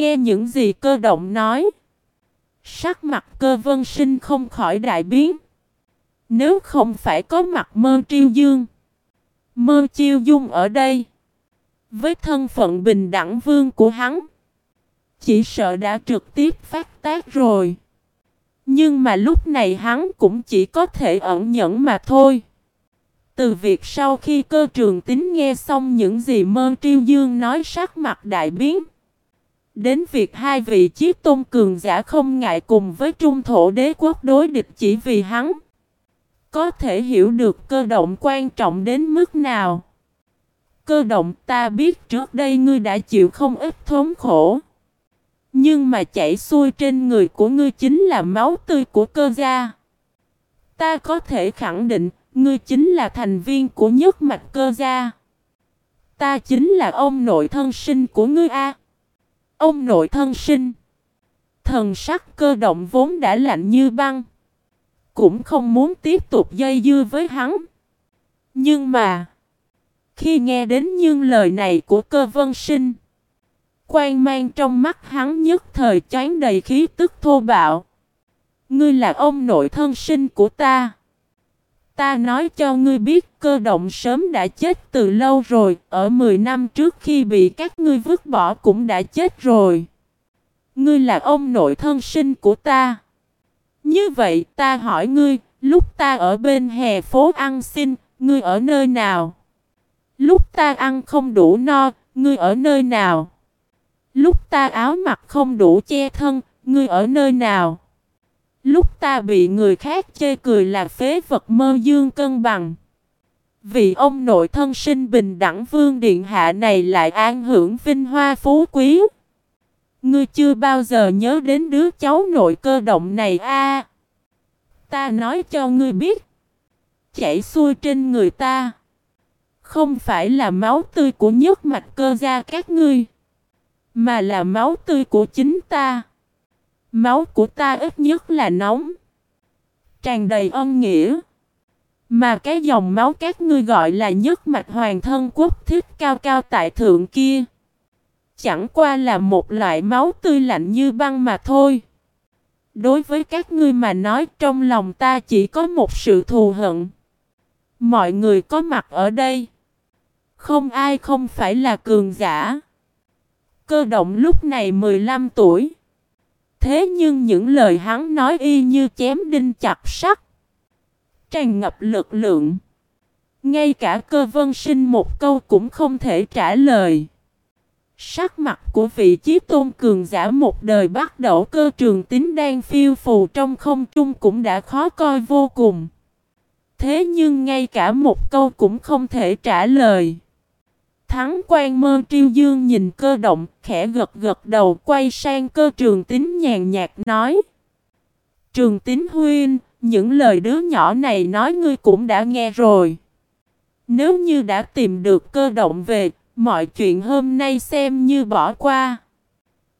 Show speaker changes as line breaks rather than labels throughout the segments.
Nghe những gì cơ động nói. Sắc mặt cơ vân sinh không khỏi đại biến. Nếu không phải có mặt mơ triêu dương. Mơ chiêu dung ở đây. Với thân phận bình đẳng vương của hắn. Chỉ sợ đã trực tiếp phát tác rồi. Nhưng mà lúc này hắn cũng chỉ có thể ẩn nhẫn mà thôi. Từ việc sau khi cơ trường tính nghe xong những gì mơ triêu dương nói, sắc mặt đại biến. Đến việc hai vị chiếc tôn cường giả không ngại cùng với trung thổ đế quốc đối địch chỉ vì hắn. Có thể hiểu được cơ động quan trọng đến mức nào. Cơ động ta biết trước đây ngươi đã chịu không ít thống khổ. Nhưng mà chảy xuôi trên người của ngươi chính là máu tươi của cơ gia. Ta có thể khẳng định, ngươi chính là thành viên của nhất mạch cơ gia. Ta chính là ông nội thân sinh của ngươi A. Ông nội thân sinh. Thần sắc cơ động vốn đã lạnh như băng. Cũng không muốn tiếp tục dây dưa với hắn. Nhưng mà. Khi nghe đến những lời này của cơ vân sinh. Quan mang trong mắt hắn nhất thời chán đầy khí tức thô bạo. Ngươi là ông nội thân sinh của ta. Ta nói cho ngươi biết cơ động sớm đã chết từ lâu rồi, ở 10 năm trước khi bị các ngươi vứt bỏ cũng đã chết rồi. Ngươi là ông nội thân sinh của ta. Như vậy ta hỏi ngươi, lúc ta ở bên hè phố ăn xin, ngươi ở nơi nào? Lúc ta ăn không đủ no, ngươi ở nơi nào? Lúc ta áo mặc không đủ che thân, ngươi ở nơi nào? Lúc ta bị người khác chê cười là phế vật mơ dương cân bằng. Vì ông nội thân sinh bình đẳng vương điện hạ này lại an hưởng vinh hoa phú quý. Ngươi chưa bao giờ nhớ đến đứa cháu nội cơ động này a Ta nói cho ngươi biết. Chảy xuôi trên người ta. Không phải là máu tươi của nhất mạch cơ gia các ngươi. Mà là máu tươi của chính ta. Máu của ta ít nhất là nóng. Tràn đầy ân nghĩa. Mà cái dòng máu các ngươi gọi là nhất mạch hoàng thân quốc thích cao cao tại thượng kia. Chẳng qua là một loại máu tươi lạnh như băng mà thôi. Đối với các ngươi mà nói, trong lòng ta chỉ có một sự thù hận. Mọi người có mặt ở đây. Không ai không phải là cường giả. Cơ động lúc này 15 tuổi. Thế nhưng những lời hắn nói y như chém đinh chặt sắt. Tràn ngập lực lượng. Ngay cả cơ vân sinh một câu cũng không thể trả lời. Sắc mặt của vị chí tôn cường giả một đời bắt đầu cơ trường tính đang phiêu phù trong không trung cũng đã khó coi vô cùng. Thế nhưng ngay cả một câu cũng không thể trả lời. Thắng quan mơ triêu dương nhìn cơ động, khẽ gật gật đầu quay sang cơ trường tính nhàn nhạt nói. Trường tính huyên, những lời đứa nhỏ này nói ngươi cũng đã nghe rồi. Nếu như đã tìm được cơ động về, mọi chuyện hôm nay xem như bỏ qua.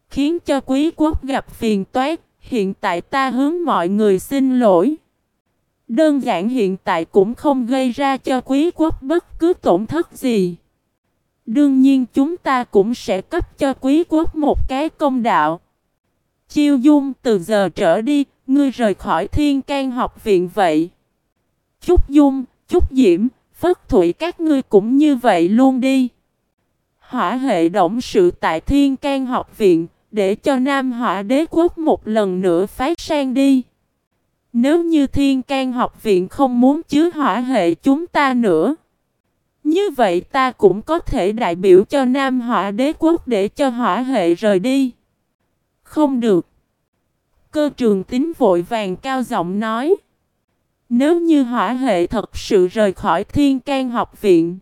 Khiến cho quý quốc gặp phiền toái, hiện tại ta hướng mọi người xin lỗi. Đơn giản hiện tại cũng không gây ra cho quý quốc bất cứ tổn thất gì. Đương nhiên chúng ta cũng sẽ cấp cho quý quốc một cái công đạo. Chiêu dung từ giờ trở đi, ngươi rời khỏi thiên can học viện vậy. Chúc dung, chúc diễm, phất thủy các ngươi cũng như vậy luôn đi. Hỏa hệ động sự tại thiên can học viện, để cho Nam Hỏa đế quốc một lần nữa phát sang đi. Nếu như thiên can học viện không muốn chứa hỏa hệ chúng ta nữa. Như vậy ta cũng có thể đại biểu cho Nam Hỏa đế quốc để cho hỏa hệ rời đi. Không được. Cơ trường tính vội vàng cao giọng nói. Nếu như hỏa hệ thật sự rời khỏi thiên can học viện.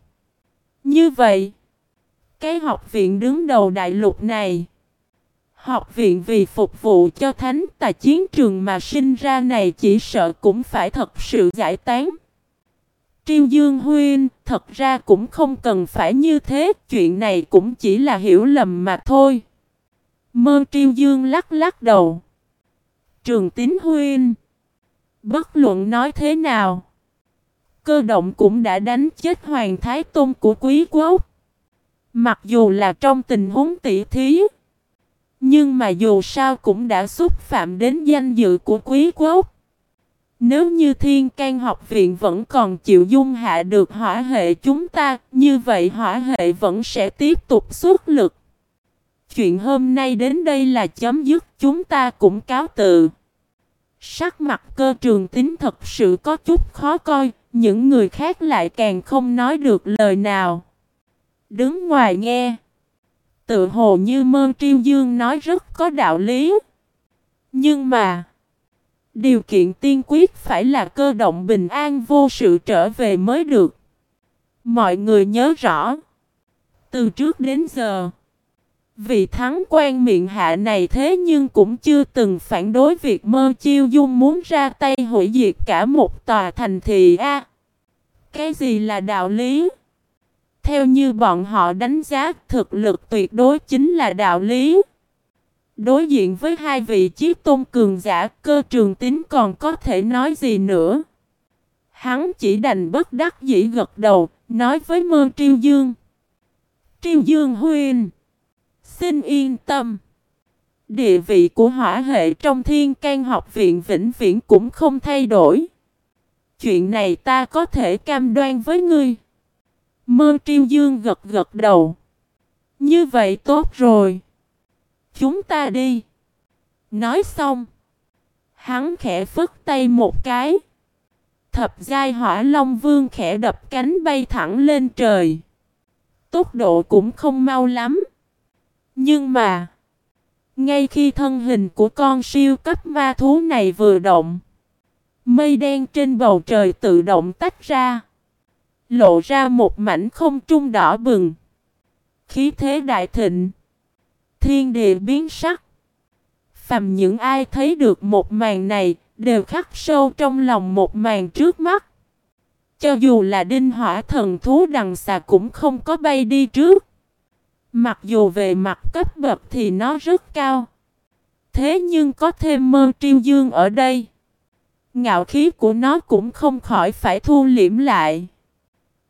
Như vậy, cái học viện đứng đầu đại lục này. Học viện vì phục vụ cho thánh tà chiến trường mà sinh ra này chỉ sợ cũng phải thật sự giải tán. Triêu Dương Huyên thật ra cũng không cần phải như thế, chuyện này cũng chỉ là hiểu lầm mà thôi. Mơ Triêu Dương lắc lắc đầu. Trường Tín Huyên bất luận nói thế nào, cơ động cũng đã đánh chết Hoàng Thái Tôn của Quý Quốc. Mặc dù là trong tình huống tỷ thí, nhưng nhưng mà dù sao cũng đã xúc phạm đến danh dự của quý quốc. Nếu như thiên can học viện vẫn còn chịu dung hạ được hỏa hệ chúng ta, như vậy hỏa hệ vẫn sẽ tiếp tục xuất lực. Chuyện hôm nay đến đây là chấm dứt, chúng ta cũng cáo từ. Sắc mặt cơ trường tính thật sự có chút khó coi, những người khác lại càng không nói được lời nào. Đứng ngoài nghe. Tự hồ như mơ triêu dương nói rất có đạo lý. Nhưng mà. Điều kiện tiên quyết phải là cơ động bình an vô sự trở về mới được. Mọi người nhớ rõ. Từ trước đến giờ. Vị thắng quan miệng hạ này thế nhưng cũng chưa từng phản đối việc mơ chiêu dung muốn ra tay hủy diệt cả một tòa thành thị A. cái gì là đạo lý? Theo như bọn họ đánh giá, thực lực tuyệt đối chính là đạo lý. Đối diện với hai vị chiếc tôn cường giả cơ trường tính còn có thể nói gì nữa. Hắn chỉ đành bất đắc dĩ gật đầu, nói với mơ triêu dương. Triêu dương huyên Xin yên tâm. Địa vị của hỏa hệ trong thiên can học viện vĩnh viễn cũng không thay đổi. Chuyện này ta có thể cam đoan với ngươi. Mơ triêu dương gật gật đầu. Như vậy tốt rồi. Chúng ta đi. Nói xong. Hắn khẽ phất tay một cái. Thập giai hỏa long vương khẽ đập cánh bay thẳng lên trời. Tốc độ cũng không mau lắm. Nhưng mà. Ngay khi thân hình của con siêu cấp ma thú này vừa động. Mây đen trên bầu trời tự động tách ra. Lộ ra một mảnh không trung đỏ bừng. Khí thế đại thịnh. Thiên địa biến sắc. Phàm những ai thấy được một màn này, đều khắc sâu trong lòng một màn trước mắt. Cho dù là đinh hỏa thần thú đằng xà cũng không có bay đi trước. Mặc dù về mặt cấp bậc thì nó rất cao. Thế nhưng có thêm mơ triêu dương ở đây. Ngạo khí của nó cũng không khỏi phải thu liễm lại.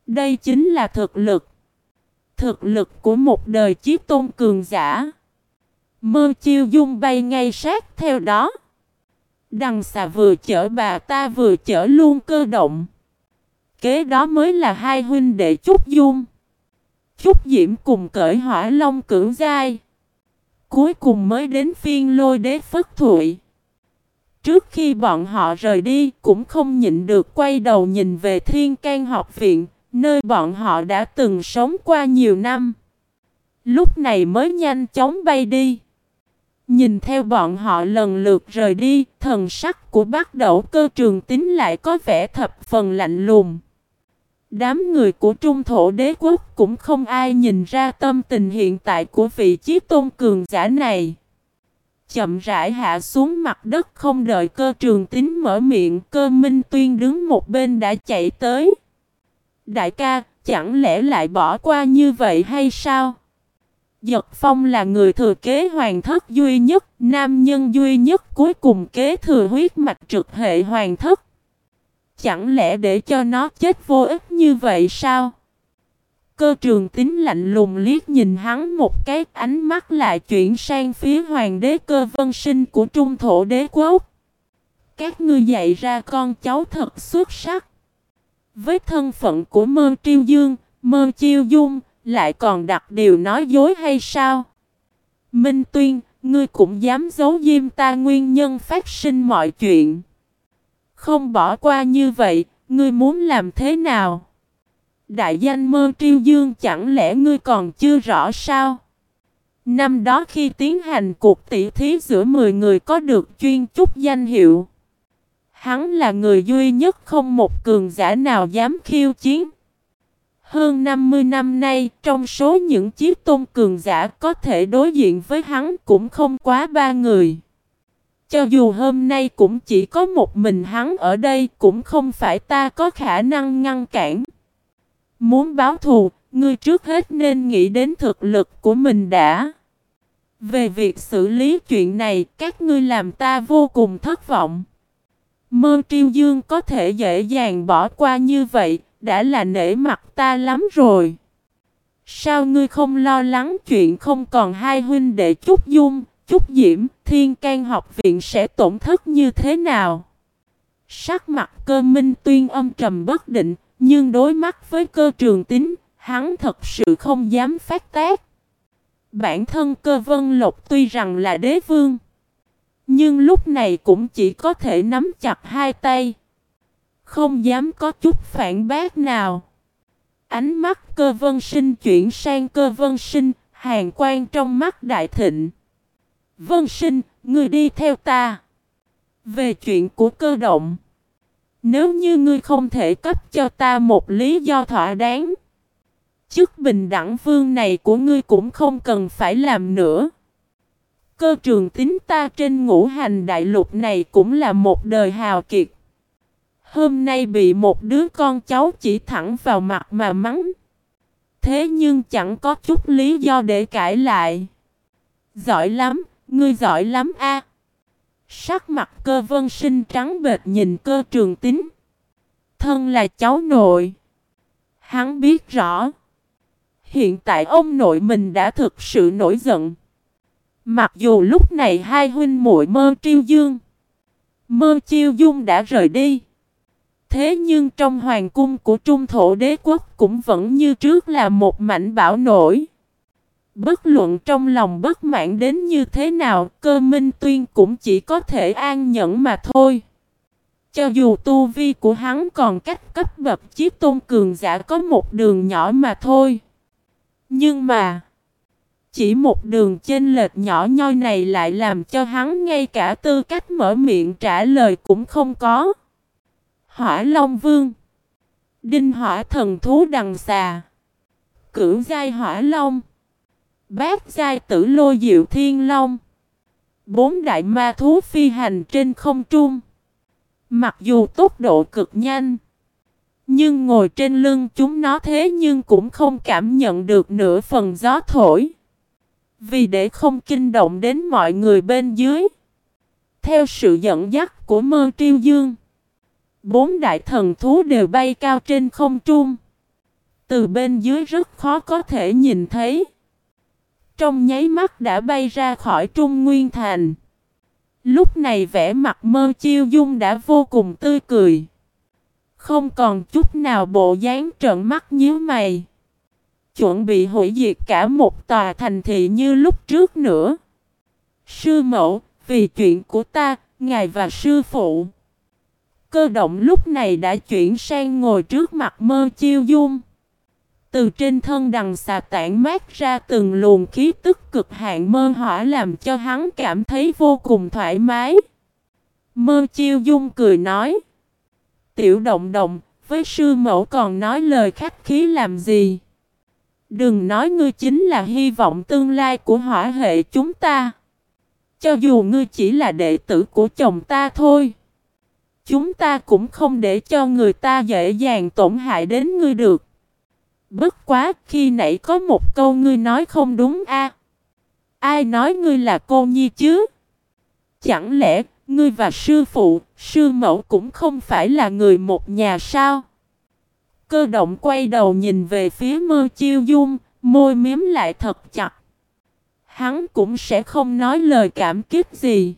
Đây chính là thực lực. Thực lực của một đời chiếc tôn cường giả. Mơ chiêu dung bay ngay sát theo đó. Đằng xà vừa chở bà ta vừa chở luôn cơ động. Kế đó mới là hai huynh đệ Trúc Dung. Trúc Diễm cùng cởi hỏa long cưỡng dai. Cuối cùng mới đến phiên lôi đế phất thụy. Trước khi bọn họ rời đi cũng không nhịn được quay đầu nhìn về thiên can học viện, nơi bọn họ đã từng sống qua nhiều năm. Lúc này mới nhanh chóng bay đi. Nhìn theo bọn họ lần lượt rời đi, thần sắc của bác đẩu cơ trường tính lại có vẻ thập phần lạnh lùng. Đám người của trung thổ đế quốc cũng không ai nhìn ra tâm tình hiện tại của vị trí tôn cường giả này. Chậm rãi hạ xuống mặt đất không đợi cơ trường tính mở miệng cơ minh tuyên đứng một bên đã chạy tới. Đại ca, chẳng lẽ lại bỏ qua như vậy hay sao? Giật Phong là người thừa kế hoàng thất duy nhất, nam nhân duy nhất cuối cùng kế thừa huyết mạch trực hệ hoàng thất. Chẳng lẽ để cho nó chết vô ích như vậy sao? Cơ trường tính lạnh lùng liếc nhìn hắn một cái ánh mắt lại chuyển sang phía hoàng đế cơ vân sinh của trung thổ đế quốc. Các ngươi dạy ra con cháu thật xuất sắc. Với thân phận của mơ triêu dương, mơ chiêu dung, lại còn đặt điều nói dối hay sao? Minh Tuyên, ngươi cũng dám giấu diêm ta nguyên nhân phát sinh mọi chuyện. Không bỏ qua như vậy, ngươi muốn làm thế nào? Đại danh mơ triêu dương chẳng lẽ ngươi còn chưa rõ sao? Năm đó khi tiến hành cuộc tỷ thí giữa 10 người có được chuyên chúc danh hiệu. Hắn là người duy nhất không một cường giả nào dám khiêu chiến. Hơn 50 năm nay, trong số những chiếc tôn cường giả có thể đối diện với hắn cũng không quá ba người. Cho dù hôm nay cũng chỉ có một mình hắn ở đây cũng không phải ta có khả năng ngăn cản. Muốn báo thù, ngươi trước hết nên nghĩ đến thực lực của mình đã. Về việc xử lý chuyện này, các ngươi làm ta vô cùng thất vọng. Mơ triêu dương có thể dễ dàng bỏ qua như vậy, đã là nể mặt ta lắm rồi. Sao ngươi không lo lắng chuyện không còn hai huynh đệ chút dung, chút diễm, thiên can học viện sẽ tổn thất như thế nào? Sắc mặt cơ minh tuyên âm trầm bất định, nhưng đối mắt với cơ trường tính, hắn thật sự không dám phát tác. Bản thân cơ vân lộc tuy rằng là đế vương, nhưng lúc này cũng chỉ có thể nắm chặt hai tay. Không dám có chút phản bác nào. Ánh mắt cơ vân sinh chuyển sang cơ vân sinh, hàng quan trong mắt đại thịnh. Vân sinh, ngươi đi theo ta. Về chuyện của cơ động. Nếu như ngươi không thể cấp cho ta một lý do thỏa đáng. Chức bình đẳng vương này của ngươi cũng không cần phải làm nữa. Cơ trường tính ta trên ngũ hành đại lục này cũng là một đời hào kiệt. Hôm nay bị một đứa con cháu chỉ thẳng vào mặt mà mắng. Thế nhưng chẳng có chút lý do để cãi lại. Giỏi lắm, ngươi giỏi lắm a. Sắc mặt cơ vân sinh trắng bệt nhìn cơ trường tính. Thân là cháu nội. Hắn biết rõ. Hiện tại ông nội mình đã thực sự nổi giận. Mặc dù lúc này hai huynh muội mơ triêu dương. Mơ chiêu dung đã rời đi. Thế nhưng trong hoàng cung của trung thổ đế quốc cũng vẫn như trước là một mảnh bão nổi. Bất luận trong lòng bất mãn đến như thế nào, cơ minh tuyên cũng chỉ có thể an nhẫn mà thôi. Cho dù tu vi của hắn còn cách cấp bậc chiếc tôn cường giả có một đường nhỏ mà thôi. Nhưng mà, chỉ một đường chênh lệch nhỏ nhoi này lại làm cho hắn ngay cả tư cách mở miệng trả lời cũng không có. Hỏa Long Vương. Đinh hỏa thần thú đằng xà. Cửu giai hỏa long. Bát giai tử lôi diệu thiên long. Bốn đại ma thú phi hành trên không trung. Mặc dù tốc độ cực nhanh, Nhưng ngồi trên lưng chúng nó thế nhưng cũng không cảm nhận được nửa phần gió thổi. Vì để không kinh động đến mọi người bên dưới, Theo sự dẫn dắt của mơ triêu dương Bốn đại thần thú đều bay cao trên không trung. Từ bên dưới rất khó có thể nhìn thấy. Trong nháy mắt đã bay ra khỏi Trung Nguyên Thành. Lúc này vẻ mặt mơ chiêu dung đã vô cùng tươi cười. Không còn chút nào bộ dáng trợn mắt nhíu mày. Chuẩn bị hủy diệt cả một tòa thành thị như lúc trước nữa. Sư mẫu, vì chuyện của ta, ngài và sư phụ. Cơ động lúc này đã chuyển sang ngồi trước mặt mơ chiêu dung. Từ trên thân đằng xà tản mát ra từng luồng khí tức cực hạn mơ hỏa làm cho hắn cảm thấy vô cùng thoải mái. Mơ chiêu dung cười nói. Tiểu động động, với sư mẫu còn nói lời khách khí làm gì? Đừng nói ngươi chính là hy vọng tương lai của hỏa hệ chúng ta. Cho dù ngươi chỉ là đệ tử của chồng ta thôi. Chúng ta cũng không để cho người ta dễ dàng tổn hại đến ngươi được. Bất quá khi nãy có một câu ngươi nói không đúng a Ai nói ngươi là cô nhi chứ? Chẳng lẽ ngươi và sư phụ, sư mẫu cũng không phải là người một nhà sao? Cơ động quay đầu nhìn về phía mơ chiêu dung, môi miếm lại thật chặt. Hắn cũng sẽ không nói lời cảm kích gì.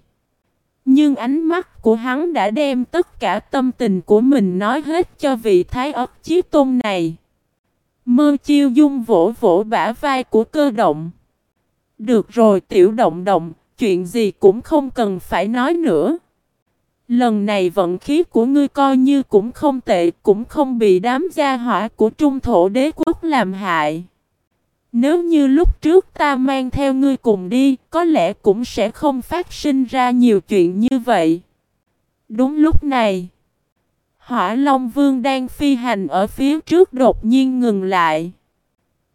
Nhưng ánh mắt của hắn đã đem tất cả tâm tình của mình nói hết cho vị thái ấp chí tôn này. Mơ chiêu dung vỗ vỗ bả vai của cơ động. Được rồi tiểu động động, chuyện gì cũng không cần phải nói nữa. Lần này vận khí của ngươi coi như cũng không tệ, cũng không bị đám gia hỏa của trung thổ đế quốc làm hại. Nếu như lúc trước ta mang theo ngươi cùng đi, có lẽ cũng sẽ không phát sinh ra nhiều chuyện như vậy. Đúng lúc này, Hỏa Long Vương đang phi hành ở phía trước đột nhiên ngừng lại.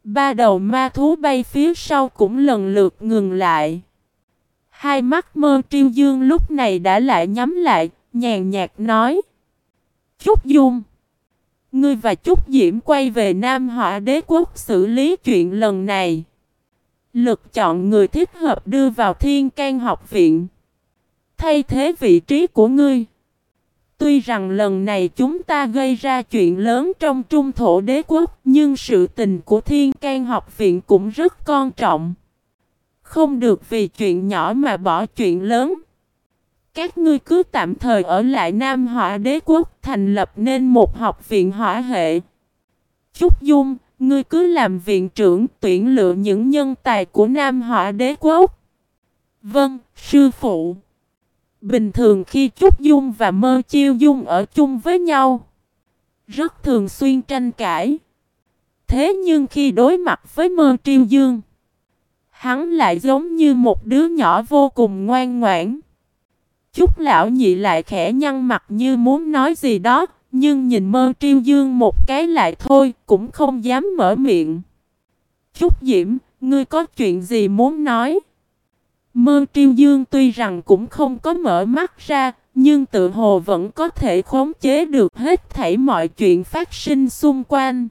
Ba đầu ma thú bay phía sau cũng lần lượt ngừng lại. Hai mắt mơ triêu dương lúc này đã lại nhắm lại, nhàn nhạt nói. Chúc dung. Ngươi và Trúc Diễm quay về Nam Họa Đế Quốc xử lý chuyện lần này. Lực chọn người thích hợp đưa vào Thiên can học viện. Thay thế vị trí của ngươi. Tuy rằng lần này chúng ta gây ra chuyện lớn trong trung thổ đế quốc, nhưng sự tình của Thiên can học viện cũng rất quan trọng. Không được vì chuyện nhỏ mà bỏ chuyện lớn. Các ngươi cứ tạm thời ở lại Nam Hỏa Đế Quốc thành lập nên một học viện hỏa hệ. Trúc Dung, ngươi cứ làm viện trưởng tuyển lựa những nhân tài của Nam Hỏa Đế Quốc. Vâng, sư phụ. Bình thường khi Trúc Dung và Mơ Chiêu Dung ở chung với nhau, rất thường xuyên tranh cãi. Thế nhưng khi đối mặt với Mơ Triêu Dương, hắn lại giống như một đứa nhỏ vô cùng ngoan ngoãn chút lão nhị lại khẽ nhăn mặt như muốn nói gì đó, nhưng nhìn mơ triêu dương một cái lại thôi, cũng không dám mở miệng. Chúc diễm, ngươi có chuyện gì muốn nói? Mơ triêu dương tuy rằng cũng không có mở mắt ra, nhưng tự hồ vẫn có thể khống chế được hết thảy mọi chuyện phát sinh xung quanh.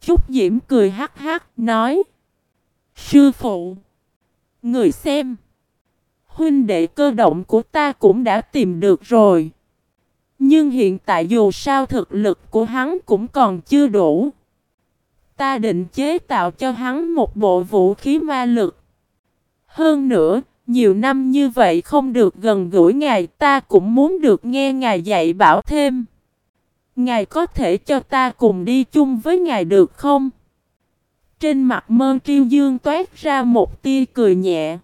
chúc Diễm cười hắc hắc, nói Sư phụ Người xem Huynh đệ cơ động của ta cũng đã tìm được rồi. Nhưng hiện tại dù sao thực lực của hắn cũng còn chưa đủ. Ta định chế tạo cho hắn một bộ vũ khí ma lực. Hơn nữa, nhiều năm như vậy không được gần gũi ngài ta cũng muốn được nghe ngài dạy bảo thêm. Ngài có thể cho ta cùng đi chung với ngài được không? Trên mặt mơ triêu dương toát ra một tia cười nhẹ.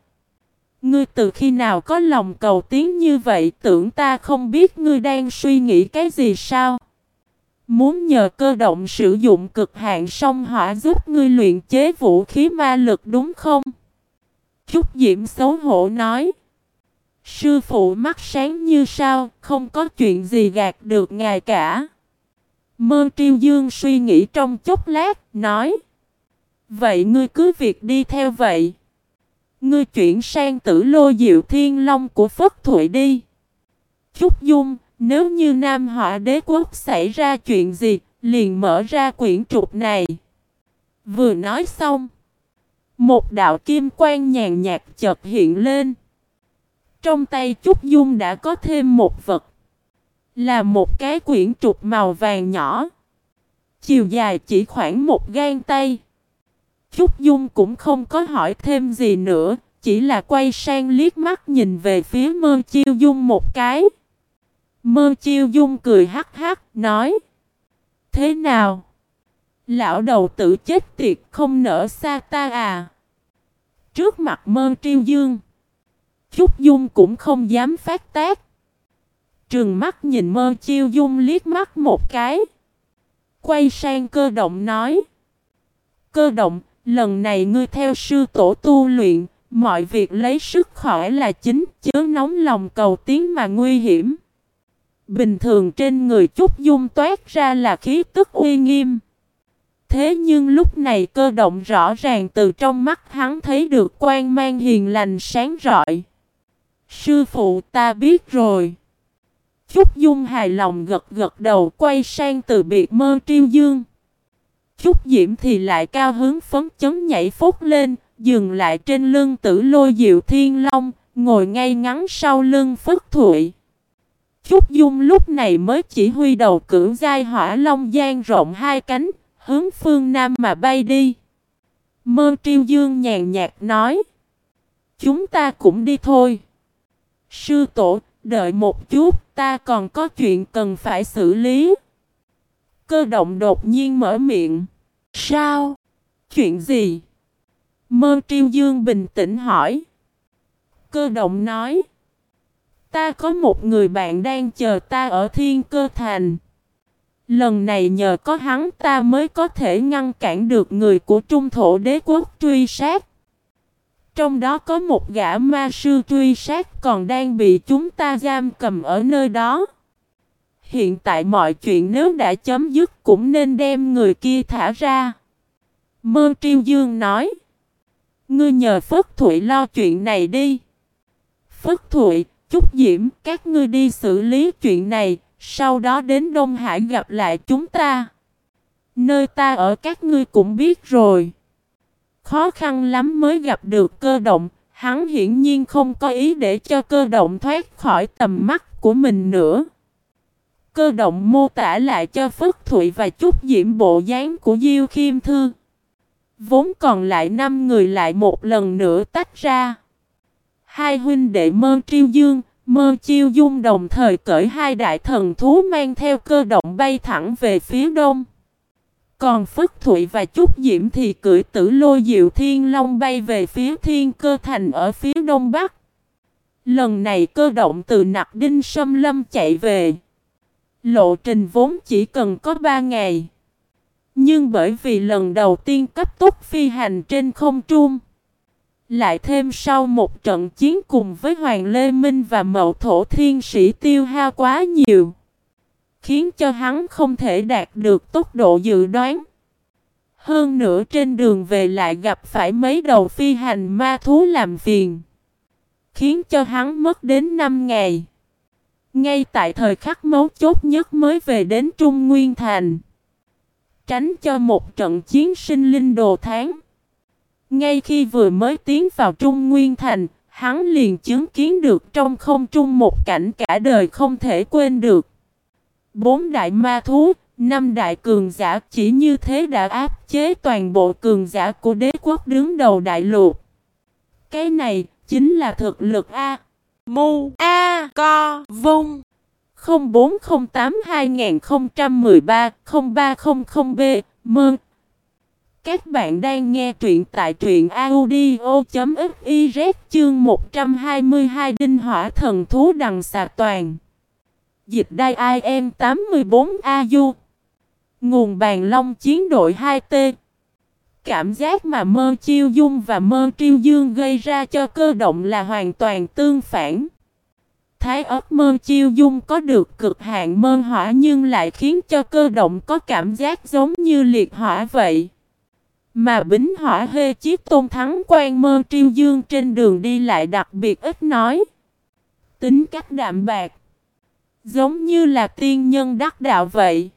Ngươi từ khi nào có lòng cầu tiến như vậy tưởng ta không biết ngươi đang suy nghĩ cái gì sao? Muốn nhờ cơ động sử dụng cực hạn song hỏa giúp ngươi luyện chế vũ khí ma lực đúng không? Trúc Diễm xấu hổ nói. Sư phụ mắt sáng như sao, không có chuyện gì gạt được ngài cả. Mơ triêu dương suy nghĩ trong chốc lát, nói. Vậy ngươi cứ việc đi theo vậy. Ngươi chuyển sang tử lô diệu thiên long của Phất Thụy đi. Trúc Dung, nếu như Nam Họa đế quốc xảy ra chuyện gì, liền mở ra quyển trục này. Vừa nói xong, một đạo kim quang nhàn nhạt chợt hiện lên. Trong tay Trúc Dung đã có thêm một vật. Là một cái quyển trục màu vàng nhỏ. Chiều dài chỉ khoảng một gan tay. Trúc Dung cũng không có hỏi thêm gì nữa, chỉ là quay sang liếc mắt nhìn về phía Mơ Chiêu Dung một cái. Mơ Chiêu Dung cười hắc hắc, nói Thế nào? Lão đầu tử chết tiệt không nỡ xa ta à? Trước mặt Mơ Chiêu Dương, Trúc Dung cũng không dám phát tác. Trừng mắt nhìn Mơ Chiêu Dung liếc mắt một cái. Quay sang cơ động nói Cơ động, Lần này ngươi theo sư tổ tu luyện, mọi việc lấy sức khỏi là chính, chớ nóng lòng cầu tiến mà nguy hiểm. Bình thường trên người chút dung toát ra là khí tức uy nghiêm. Thế nhưng lúc này cơ động rõ ràng từ trong mắt hắn thấy được quan mang hiền lành sáng rọi. Sư phụ ta biết rồi. Chúc Dung hài lòng gật gật đầu quay sang từ biệt mơ triêu dương. Trúc Diễm thì lại cao hướng phấn chấn nhảy phúc lên, dừng lại trên lưng tử lôi diệu thiên long, ngồi ngay ngắn sau lưng phất thụy. Trúc Dung lúc này mới chỉ huy đầu cưỡng giai hỏa long gian rộng hai cánh, hướng phương Nam mà bay đi. Mơ triêu dương nhàn nhạt nói. Chúng ta cũng đi thôi. Sư tổ, đợi một chút, ta còn có chuyện cần phải xử lý. Cơ động đột nhiên mở miệng. Sao? Chuyện gì? Mơ triêu dương bình tĩnh hỏi. Cơ động nói. Ta có một người bạn đang chờ ta ở thiên cơ thành. Lần này nhờ có hắn ta mới có thể ngăn cản được người của trung thổ đế quốc truy sát. Trong đó có một gã ma sư truy sát còn đang bị chúng ta giam cầm ở nơi đó. Hiện tại mọi chuyện nếu đã chấm dứt cũng nên đem người kia thả ra. Mơ Triêu Dương nói. Ngươi nhờ Phất Thụy lo chuyện này đi. Phất Thụy, Trúc Diễm, các ngươi đi xử lý chuyện này, sau đó đến Đông Hải gặp lại chúng ta. Nơi ta ở các ngươi cũng biết rồi. Khó khăn lắm mới gặp được cơ động, hắn hiển nhiên không có ý để cho cơ động thoát khỏi tầm mắt của mình nữa. Cơ động mô tả lại cho Phất Thụy và chút diễm bộ dáng của Diêu Khiêm Thư. Vốn còn lại năm người lại một lần nữa tách ra. Hai huynh đệ mơ triêu dương, mơ chiêu dung đồng thời cởi hai đại thần thú mang theo cơ động bay thẳng về phía đông. Còn Phất Thụy và Trúc Diễm thì cưỡi tử lôi diệu thiên long bay về phía thiên cơ thành ở phía đông bắc. Lần này cơ động từ nặc đinh sâm lâm chạy về. Lộ trình vốn chỉ cần có 3 ngày. Nhưng bởi vì lần đầu tiên cấp tốc phi hành trên không trung. Lại thêm sau một trận chiến cùng với Hoàng Lê Minh và Mậu Thổ Thiên Sĩ tiêu hao quá nhiều. Khiến cho hắn không thể đạt được tốc độ dự đoán. Hơn nữa trên đường về lại gặp phải mấy đầu phi hành ma thú làm phiền. Khiến cho hắn mất đến 5 ngày. Ngay tại thời khắc mấu chốt nhất mới về đến Trung Nguyên Thành. Tránh cho một trận chiến sinh linh đồ tháng. Ngay khi vừa mới tiến vào Trung Nguyên Thành, hắn liền chứng kiến được trong không trung một cảnh cả đời không thể quên được. Bốn đại ma thú, năm đại cường giả chỉ như thế đã áp chế toàn bộ cường giả của đế quốc đứng đầu đại lục. Cái này chính là thực lực A. Mu A Co Vung. 0408 2013 0300B Mừng! Các bạn đang nghe truyện tại truyện audio.fiz chương 122 Đinh Hỏa Thần Thú Đằng Xà Toàn. Dịch đai IM 84AU Nguồn bàn long chiến đội 2T Cảm giác mà mơ chiêu dung và mơ triêu dương gây ra cho cơ động là hoàn toàn tương phản. Thái ớt mơ chiêu dung có được cực hạn mơ hỏa nhưng lại khiến cho cơ động có cảm giác giống như liệt hỏa vậy. Mà bính hỏa hê chiếc tôn thắng quan mơ triêu dương trên đường đi lại đặc biệt ít nói. Tính cách đạm bạc. Giống như là tiên nhân đắc đạo vậy.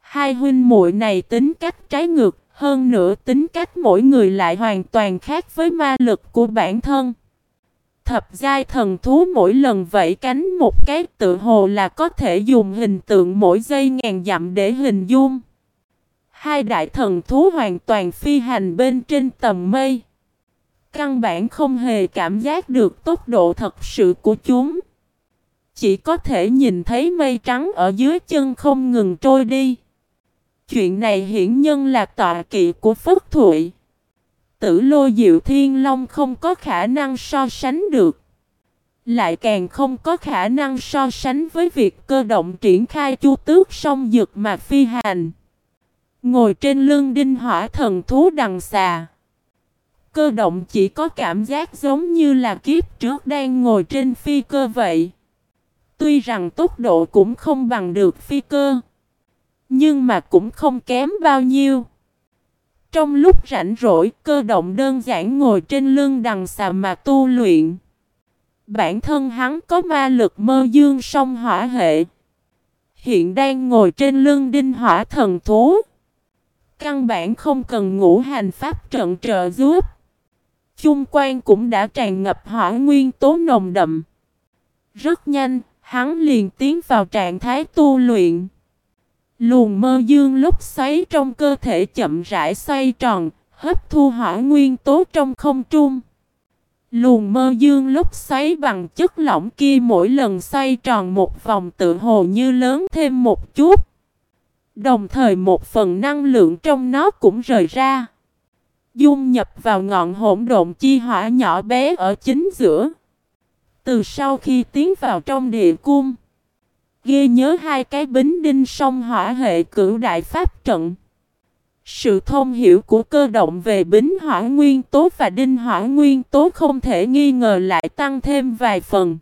Hai huynh muội này tính cách trái ngược hơn nữa tính cách mỗi người lại hoàn toàn khác với ma lực của bản thân. Thập giai thần thú mỗi lần vẫy cánh một cái tự hồ là có thể dùng hình tượng mỗi giây ngàn dặm để hình dung. Hai đại thần thú hoàn toàn phi hành bên trên tầm mây. Căn bản không hề cảm giác được tốc độ thật sự của chúng. Chỉ có thể nhìn thấy mây trắng ở dưới chân không ngừng trôi đi. Chuyện này hiển nhân là tọa kỵ của Phất Thụy. Tử lô diệu thiên long không có khả năng so sánh được. Lại càng không có khả năng so sánh với việc cơ động triển khai chu tước song dược mà phi hành. Ngồi trên lưng đinh hỏa thần thú đằng xà. Cơ động chỉ có cảm giác giống như là kiếp trước đang ngồi trên phi cơ vậy. Tuy rằng tốc độ cũng không bằng được phi cơ. Nhưng mà cũng không kém bao nhiêu. Trong lúc rảnh rỗi, cơ động đơn giản ngồi trên lưng đằng xà mà tu luyện. Bản thân hắn có ma lực mơ dương song hỏa hệ. Hiện đang ngồi trên lưng đinh hỏa thần thú. Căn bản không cần ngũ hành pháp trận trợ giúp. Chung quan cũng đã tràn ngập hỏa nguyên tố nồng đậm. Rất nhanh, hắn liền tiến vào trạng thái tu luyện. Luồng mơ dương lúc xoáy trong cơ thể chậm rãi xoay tròn, hấp thu hỏa nguyên tố trong không trung. Luồng mơ dương lúc xoáy bằng chất lỏng kia mỗi lần xoay tròn một vòng tự hồ như lớn thêm một chút. Đồng thời một phần năng lượng trong nó cũng rời ra. Dung nhập vào ngọn hỗn độn chi hỏa nhỏ bé ở chính giữa. Từ sau khi tiến vào trong địa cung ghi nhớ hai cái bính đinh song hỏa hệ cửu đại pháp trận. Sự thông hiểu của cơ động về bính hỏa nguyên tố và đinh hỏa nguyên tố không thể nghi ngờ lại tăng thêm vài phần.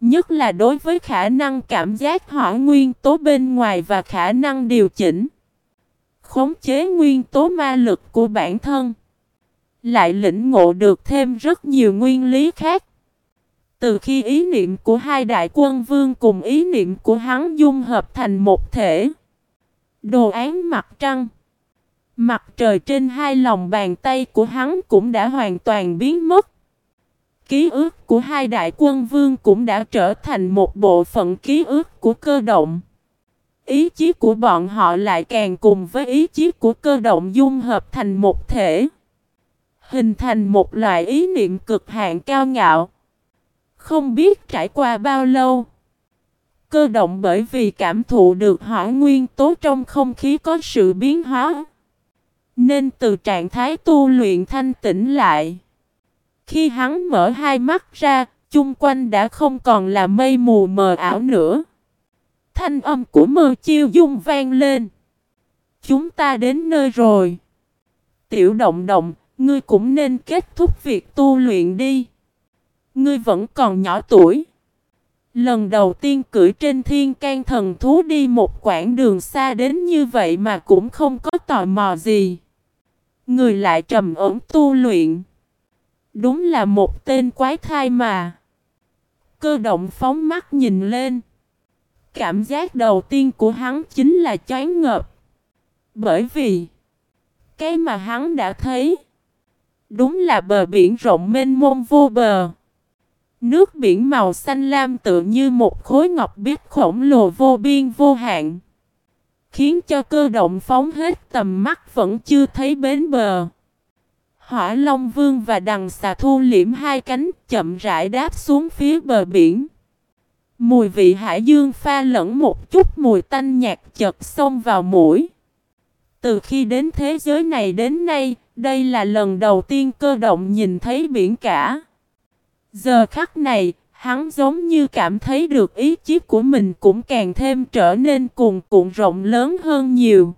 Nhất là đối với khả năng cảm giác hỏa nguyên tố bên ngoài và khả năng điều chỉnh. Khống chế nguyên tố ma lực của bản thân. Lại lĩnh ngộ được thêm rất nhiều nguyên lý khác. Từ khi ý niệm của hai đại quân vương cùng ý niệm của hắn dung hợp thành một thể. Đồ án mặt trăng. Mặt trời trên hai lòng bàn tay của hắn cũng đã hoàn toàn biến mất. Ký ức của hai đại quân vương cũng đã trở thành một bộ phận ký ức của cơ động. Ý chí của bọn họ lại càng cùng với ý chí của cơ động dung hợp thành một thể. Hình thành một loại ý niệm cực hạn cao ngạo. Không biết trải qua bao lâu. Cơ động bởi vì cảm thụ được hỏa nguyên tố trong không khí có sự biến hóa. Nên từ trạng thái tu luyện thanh tĩnh lại. Khi hắn mở hai mắt ra, chung quanh đã không còn là mây mù mờ ảo nữa. Thanh âm của mơ chiêu dung vang lên. Chúng ta đến nơi rồi. Tiểu động động, ngươi cũng nên kết thúc việc tu luyện đi. Ngươi vẫn còn nhỏ tuổi. Lần đầu tiên cưỡi trên thiên can thần thú đi một quãng đường xa đến như vậy mà cũng không có tò mò gì. Người lại trầm ổn tu luyện. Đúng là một tên quái thai mà. Cơ động phóng mắt nhìn lên. Cảm giác đầu tiên của hắn chính là choáng ngợp. Bởi vì, cái mà hắn đã thấy, đúng là bờ biển rộng mênh mông vô bờ. Nước biển màu xanh lam tựa như một khối ngọc biết khổng lồ vô biên vô hạn. Khiến cho cơ động phóng hết tầm mắt vẫn chưa thấy bến bờ. Hỏa Long Vương và đằng xà thu liễm hai cánh chậm rãi đáp xuống phía bờ biển. Mùi vị hải dương pha lẫn một chút mùi tanh nhạt chật xông vào mũi. Từ khi đến thế giới này đến nay, đây là lần đầu tiên cơ động nhìn thấy biển cả. Giờ khắc này, hắn giống như cảm thấy được ý chí của mình cũng càng thêm trở nên cuồn cuộn rộng lớn hơn nhiều.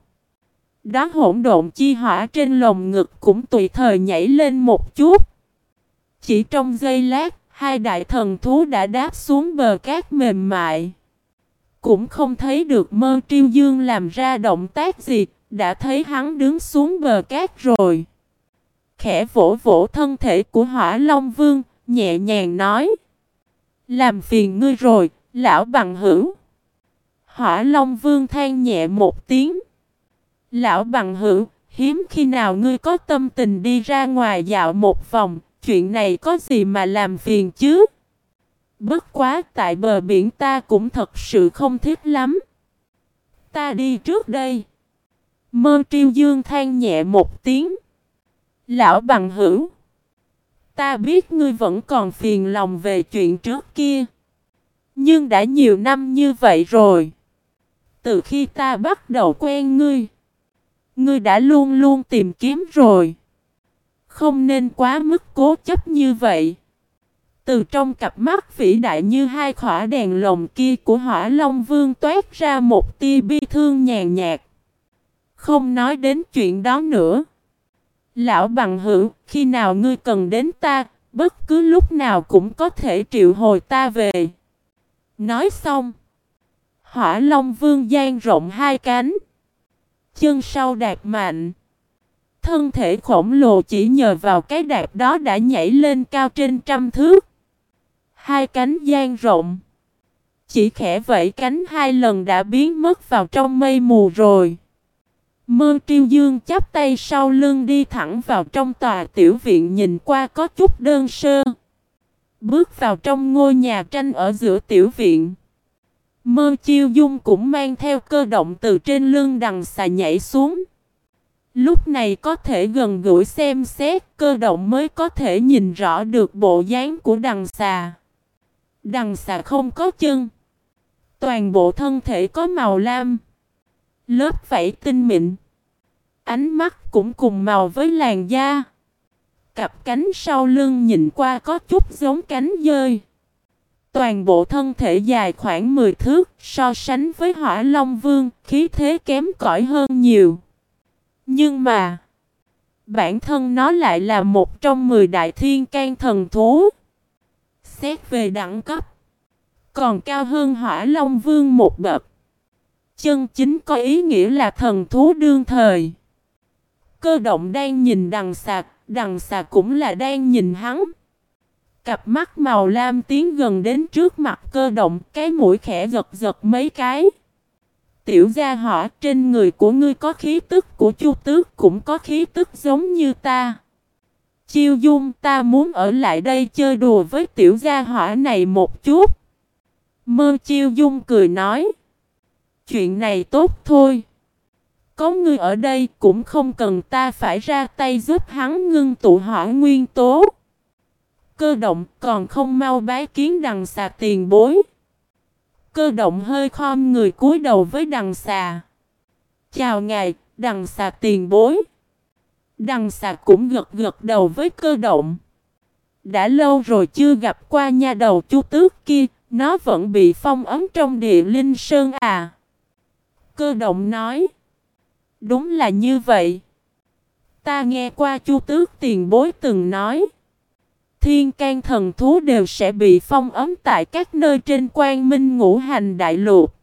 Đá hỗn độn chi hỏa trên lồng ngực cũng tùy thời nhảy lên một chút. Chỉ trong giây lát, hai đại thần thú đã đáp xuống bờ cát mềm mại. Cũng không thấy được mơ triêu dương làm ra động tác gì, đã thấy hắn đứng xuống bờ cát rồi. Khẽ vỗ vỗ thân thể của hỏa long vương, nhẹ nhàng nói. Làm phiền ngươi rồi, lão bằng hữu. Hỏa long vương than nhẹ một tiếng. Lão bằng hữu, hiếm khi nào ngươi có tâm tình đi ra ngoài dạo một vòng, chuyện này có gì mà làm phiền chứ? Bất quá tại bờ biển ta cũng thật sự không thích lắm. Ta đi trước đây. Mơ triêu dương than nhẹ một tiếng. Lão bằng hữu. Ta biết ngươi vẫn còn phiền lòng về chuyện trước kia. Nhưng đã nhiều năm như vậy rồi. Từ khi ta bắt đầu quen ngươi. Ngươi đã luôn luôn tìm kiếm rồi. Không nên quá mức cố chấp như vậy. Từ trong cặp mắt vĩ đại như hai khỏa đèn lồng kia của hỏa long vương toát ra một tia bi thương nhàn nhạt. Không nói đến chuyện đó nữa. Lão bằng hữu, khi nào ngươi cần đến ta, bất cứ lúc nào cũng có thể triệu hồi ta về. Nói xong. Hỏa Long Vương gian rộng hai cánh. Chân sau đạp mạnh. Thân thể khổng lồ chỉ nhờ vào cái đạp đó đã nhảy lên cao trên trăm thước. Hai cánh gian rộng. Chỉ khẽ vẫy cánh hai lần đã biến mất vào trong mây mù rồi. Mơ triêu dương chắp tay sau lưng đi thẳng vào trong tòa tiểu viện nhìn qua có chút đơn sơ. Bước vào trong ngôi nhà tranh ở giữa tiểu viện. Mơ chiêu dung cũng mang theo cơ động từ trên lưng đằng xà nhảy xuống. Lúc này có thể gần gũi xem xét, cơ động mới có thể nhìn rõ được bộ dáng của đằng xà. Đằng xà không có chân. Toàn bộ thân thể có màu lam. Lớp vảy tinh mịn. Ánh mắt cũng cùng màu với làn da. Cặp cánh sau lưng nhìn qua có chút giống cánh dơi. Toàn bộ thân thể dài khoảng 10 thước, so sánh với hỏa long vương, khí thế kém cỏi hơn nhiều. Nhưng mà, bản thân nó lại là một trong 10 đại thiên can thần thú. Xét về đẳng cấp, còn cao hơn hỏa long vương một bậc. Chân chính có ý nghĩa là thần thú đương thời. Cơ động đang nhìn đằng sạc, đằng sạc cũng là đang nhìn hắn. Cặp mắt màu lam tiến gần đến trước mặt cơ động, cái mũi khẽ giật giật mấy cái. Tiểu gia hỏa trên người của ngươi có khí tức của chu tước cũng có khí tức giống như ta. Chiêu dung ta muốn ở lại đây chơi đùa với tiểu gia hỏa này một chút. Mơ chiêu dung cười nói chuyện này tốt thôi. Có ngươi ở đây cũng không cần ta phải ra tay giúp hắn ngưng tụ hỏa nguyên tố. Cơ động còn không mau bái kiến đằng xà tiền bối. Cơ động hơi khom người cúi đầu với đằng xà. Chào ngài, đằng xà tiền bối. Đằng xà cũng gật gật đầu với cơ động. Đã lâu rồi chưa gặp qua nha đầu chu tước kia, nó vẫn bị phong ấm trong địa linh sơn à. Cơ động nói. Đúng là như vậy. Ta nghe qua chu tước tiền bối từng nói. Thiên can thần thú đều sẽ bị phong ấm tại các nơi trên quan minh ngũ hành đại lục.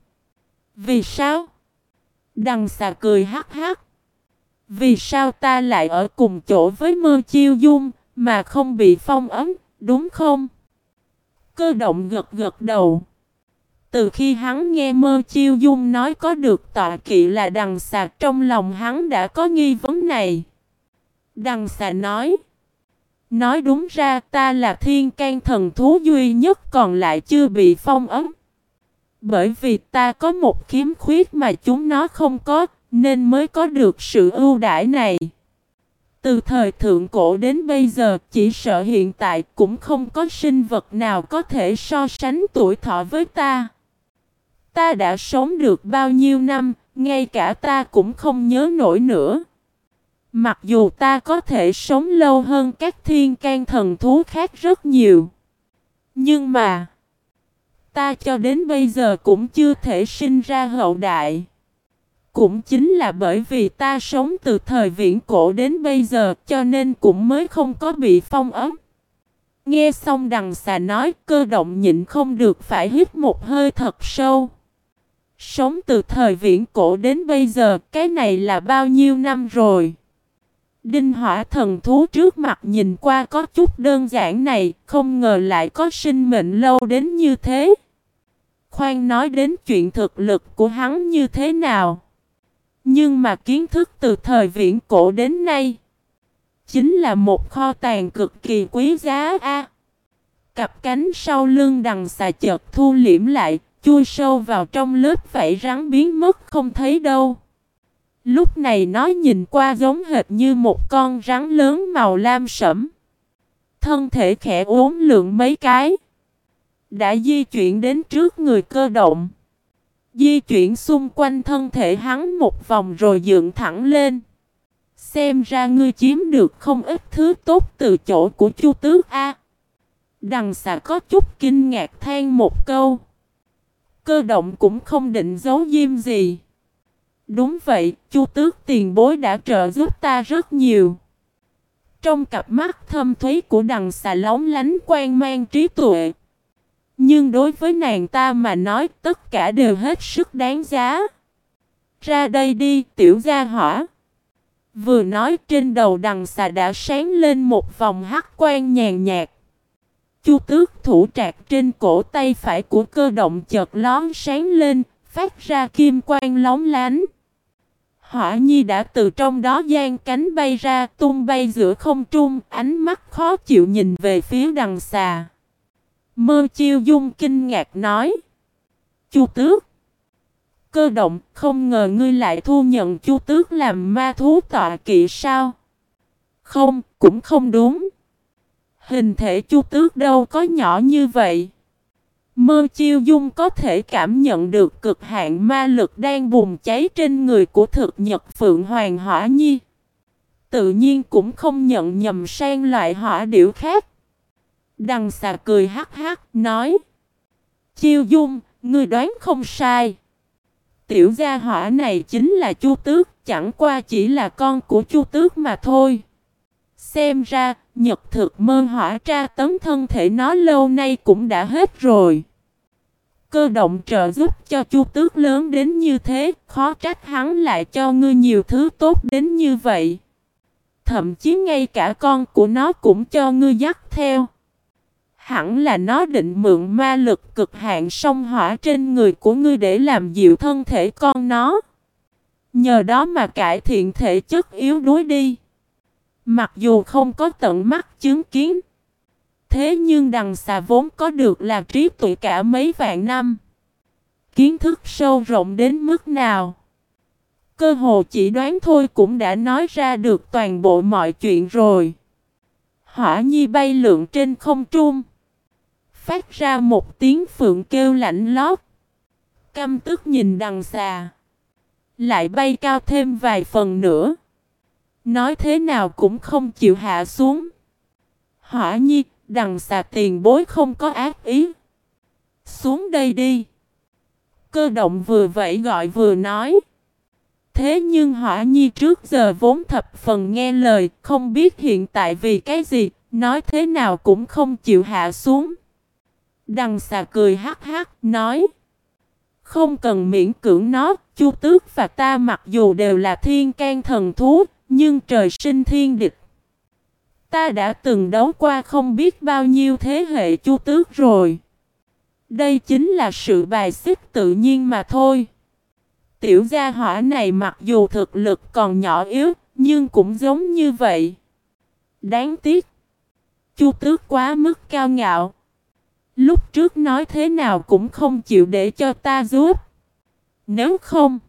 Vì sao? Đằng xà cười hắc hắc. Vì sao ta lại ở cùng chỗ với mơ chiêu dung mà không bị phong ấm, đúng không? Cơ động gật gật đầu. Từ khi hắn nghe mơ chiêu dung nói có được tọa kỵ là đằng xà trong lòng hắn đã có nghi vấn này. Đằng xà nói. Nói đúng ra ta là thiên can thần thú duy nhất còn lại chưa bị phong ấm. Bởi vì ta có một khiếm khuyết mà chúng nó không có, nên mới có được sự ưu đãi này. Từ thời thượng cổ đến bây giờ, chỉ sợ hiện tại cũng không có sinh vật nào có thể so sánh tuổi thọ với ta. Ta đã sống được bao nhiêu năm, ngay cả ta cũng không nhớ nổi nữa. Mặc dù ta có thể sống lâu hơn các thiên can thần thú khác rất nhiều. Nhưng mà, ta cho đến bây giờ cũng chưa thể sinh ra hậu đại. Cũng chính là bởi vì ta sống từ thời viễn cổ đến bây giờ cho nên cũng mới không có bị phong ấm. Nghe xong đằng xà nói cơ động nhịn không được phải hít một hơi thật sâu. Sống từ thời viễn cổ đến bây giờ cái này là bao nhiêu năm rồi. Đinh hỏa thần thú trước mặt nhìn qua có chút đơn giản này không ngờ lại có sinh mệnh lâu đến như thế. Khoan nói đến chuyện thực lực của hắn như thế nào. Nhưng mà kiến thức từ thời viễn cổ đến nay chính là một kho tàng cực kỳ quý giá a. cặp cánh sau lưng đằng xà chợt thu liễm lại, chui sâu vào trong lớp vảy rắn biến mất không thấy đâu. Lúc này nó nhìn qua giống hệt như một con rắn lớn màu lam sẫm. Thân thể khẽ uốn lượn mấy cái. Đã di chuyển đến trước người cơ động. Di chuyển xung quanh thân thể hắn một vòng rồi dựng thẳng lên. Xem ra ngươi chiếm được không ít thứ tốt từ chỗ của Chu Tước A. Đằng xà có chút kinh ngạc than một câu. Cơ động cũng không định giấu diêm gì. Đúng vậy, Chu Tước tiền bối đã trợ giúp ta rất nhiều. Trong cặp mắt thâm thúy của đằng xà lóng lánh quan mang trí tuệ. Nhưng đối với nàng ta mà nói tất cả đều hết sức đáng giá. Ra đây đi, tiểu gia hỏa. Vừa nói trên đầu đằng xà đã sáng lên một vòng hắc quan nhàn nhạt. Chu tước thủ trạc trên cổ tay phải của cơ động chợt lón sáng lên, phát ra kim quang lóng lánh. Hỏa nhi đã từ trong đó gian cánh bay ra tung bay giữa không trung, ánh mắt khó chịu nhìn về phía đằng xà. Mơ chiêu dung kinh ngạc nói. Chu tước. Cơ động không ngờ ngươi lại thu nhận chu tước làm ma thú tọa kỵ sao? Không, cũng không đúng. Hình thể chu tước đâu có nhỏ như vậy. Mơ chiêu dung có thể cảm nhận được cực hạn ma lực đang bùng cháy trên người của thực nhật phượng hoàng hỏa nhi. Tự nhiên cũng không nhận nhầm sang loại hỏa điểu khác. Đằng xà cười hắc hắc nói. Chiêu dung, ngươi đoán không sai. Tiểu gia hỏa này chính là chu tước, chẳng qua chỉ là con của chu tước mà thôi. Xem ra, nhật thực mơ hỏa tra tấn thân thể nó lâu nay cũng đã hết rồi. Cơ động trợ giúp cho chu tước lớn đến như thế, khó trách hắn lại cho ngươi nhiều thứ tốt đến như vậy. Thậm chí ngay cả con của nó cũng cho ngươi dắt theo. Hẳn là nó định mượn ma lực cực hạn sông hỏa trên người của ngươi để làm dịu thân thể con nó. Nhờ đó mà cải thiện thể chất yếu đuối đi. Mặc dù không có tận mắt chứng kiến. Thế nhưng đằng xà vốn có được là trí tuệ cả mấy vạn năm. Kiến thức sâu rộng đến mức nào? Cơ hồ chỉ đoán thôi cũng đã nói ra được toàn bộ mọi chuyện rồi. Hỏa nhi bay lượn trên không trung. Phát ra một tiếng phượng kêu lạnh lót. Căm tức nhìn đằng xà. Lại bay cao thêm vài phần nữa. Nói thế nào cũng không chịu hạ xuống. Hỏa nhi, đằng xà tiền bối không có ác ý. Xuống đây đi. Cơ động vừa vẫy gọi vừa nói. Thế nhưng hỏa nhi trước giờ vốn thập phần nghe lời, không biết hiện tại vì cái gì, nói thế nào cũng không chịu hạ xuống. Đằng xà cười hắc hắc, nói. Không cần miễn cưỡng nó, chu tước và ta mặc dù đều là thiên can thần thú, nhưng trời sinh thiên địch. Ta đã từng đấu qua không biết bao nhiêu thế hệ chu tước rồi. Đây chính là sự bài xích tự nhiên mà thôi. Tiểu gia hỏa này mặc dù thực lực còn nhỏ yếu, nhưng cũng giống như vậy. Đáng tiếc. Chu tước quá mức cao ngạo. Lúc trước nói thế nào cũng không chịu để cho ta giúp. Nếu không,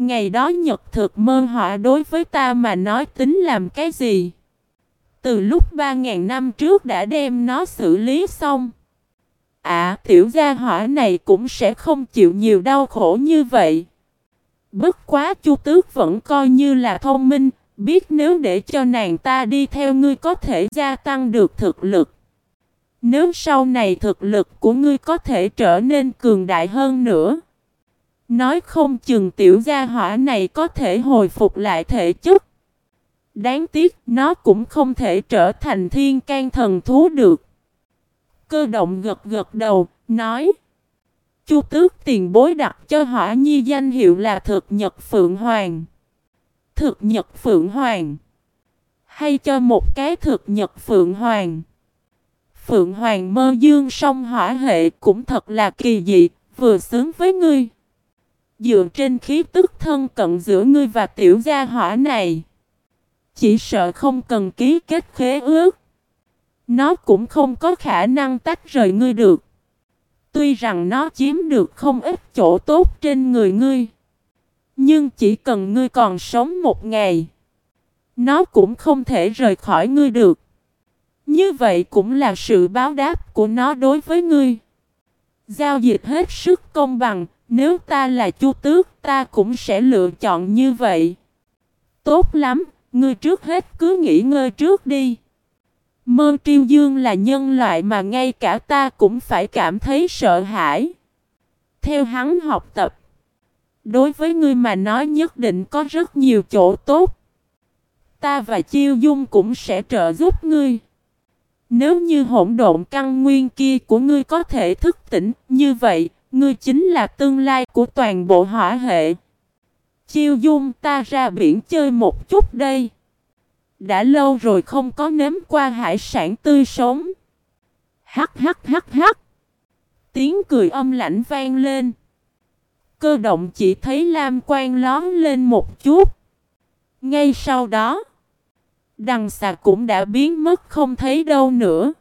ngày đó nhật thực mơ họa đối với ta mà nói tính làm cái gì? Từ lúc 3.000 năm trước đã đem nó xử lý xong. À, tiểu gia hỏa này cũng sẽ không chịu nhiều đau khổ như vậy. Bất quá Chu Tước vẫn coi như là thông minh, biết nếu để cho nàng ta đi theo ngươi có thể gia tăng được thực lực. Nếu sau này thực lực của ngươi có thể trở nên cường đại hơn nữa. Nói không chừng tiểu gia hỏa này có thể hồi phục lại thể chất. Đáng tiếc nó cũng không thể trở thành thiên can thần thú được. Cơ động gật gật đầu, nói. Chu tước tiền bối đặt cho hỏa nhi danh hiệu là thực nhật phượng hoàng. Thực nhật phượng hoàng. Hay cho một cái thực nhật phượng hoàng. Phượng hoàng mơ dương song hỏa hệ cũng thật là kỳ dị, vừa xứng với ngươi. Dựa trên khí tức thân cận giữa ngươi và tiểu gia hỏa này. Chỉ sợ không cần ký kết khế ước. Nó cũng không có khả năng tách rời ngươi được. Tuy rằng nó chiếm được không ít chỗ tốt trên người ngươi. Nhưng chỉ cần ngươi còn sống một ngày. Nó cũng không thể rời khỏi ngươi được. Như vậy cũng là sự báo đáp của nó đối với ngươi. Giao dịch hết sức công bằng, nếu ta là chu tước, ta cũng sẽ lựa chọn như vậy. Tốt lắm, ngươi trước hết cứ nghỉ ngơi trước đi. Mơ triêu dương là nhân loại mà ngay cả ta cũng phải cảm thấy sợ hãi. Theo hắn học tập, đối với ngươi mà nói nhất định có rất nhiều chỗ tốt. Ta và chiêu dung cũng sẽ trợ giúp ngươi. Nếu như hỗn độn căn nguyên kia của ngươi có thể thức tỉnh, như vậy, ngươi chính là tương lai của toàn bộ hỏa hệ. Chiêu dung ta ra biển chơi một chút đây. Đã lâu rồi không có nếm qua hải sản tươi sống. Hắc hắc hắc hắc. Tiếng cười âm lãnh vang lên. Cơ động chỉ thấy lam quang lón lên một chút. Ngay sau đó, đằng xà cũng đã biến mất không thấy đâu nữa.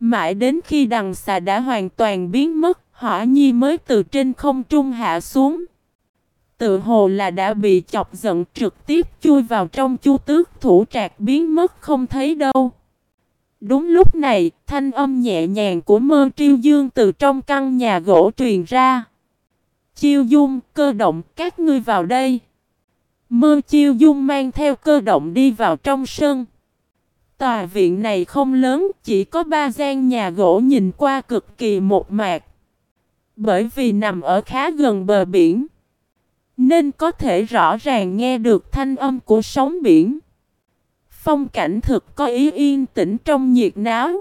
Mãi đến khi đằng xà đã hoàn toàn biến mất, hỏa nhi mới từ trên không trung hạ xuống. Tự hồ là đã bị chọc giận trực tiếp chui vào trong chu tước thủ trạc biến mất không thấy đâu. Đúng lúc này, thanh âm nhẹ nhàng của mơ triêu dương từ trong căn nhà gỗ truyền ra. Chiêu dung, cơ động, các ngươi vào đây. Mơ chiêu dung mang theo cơ động đi vào trong sân. Tòa viện này không lớn, chỉ có ba gian nhà gỗ nhìn qua cực kỳ một mạc. Bởi vì nằm ở khá gần bờ biển. Nên có thể rõ ràng nghe được thanh âm của sóng biển. Phong cảnh thực có ý yên tĩnh trong nhiệt náo.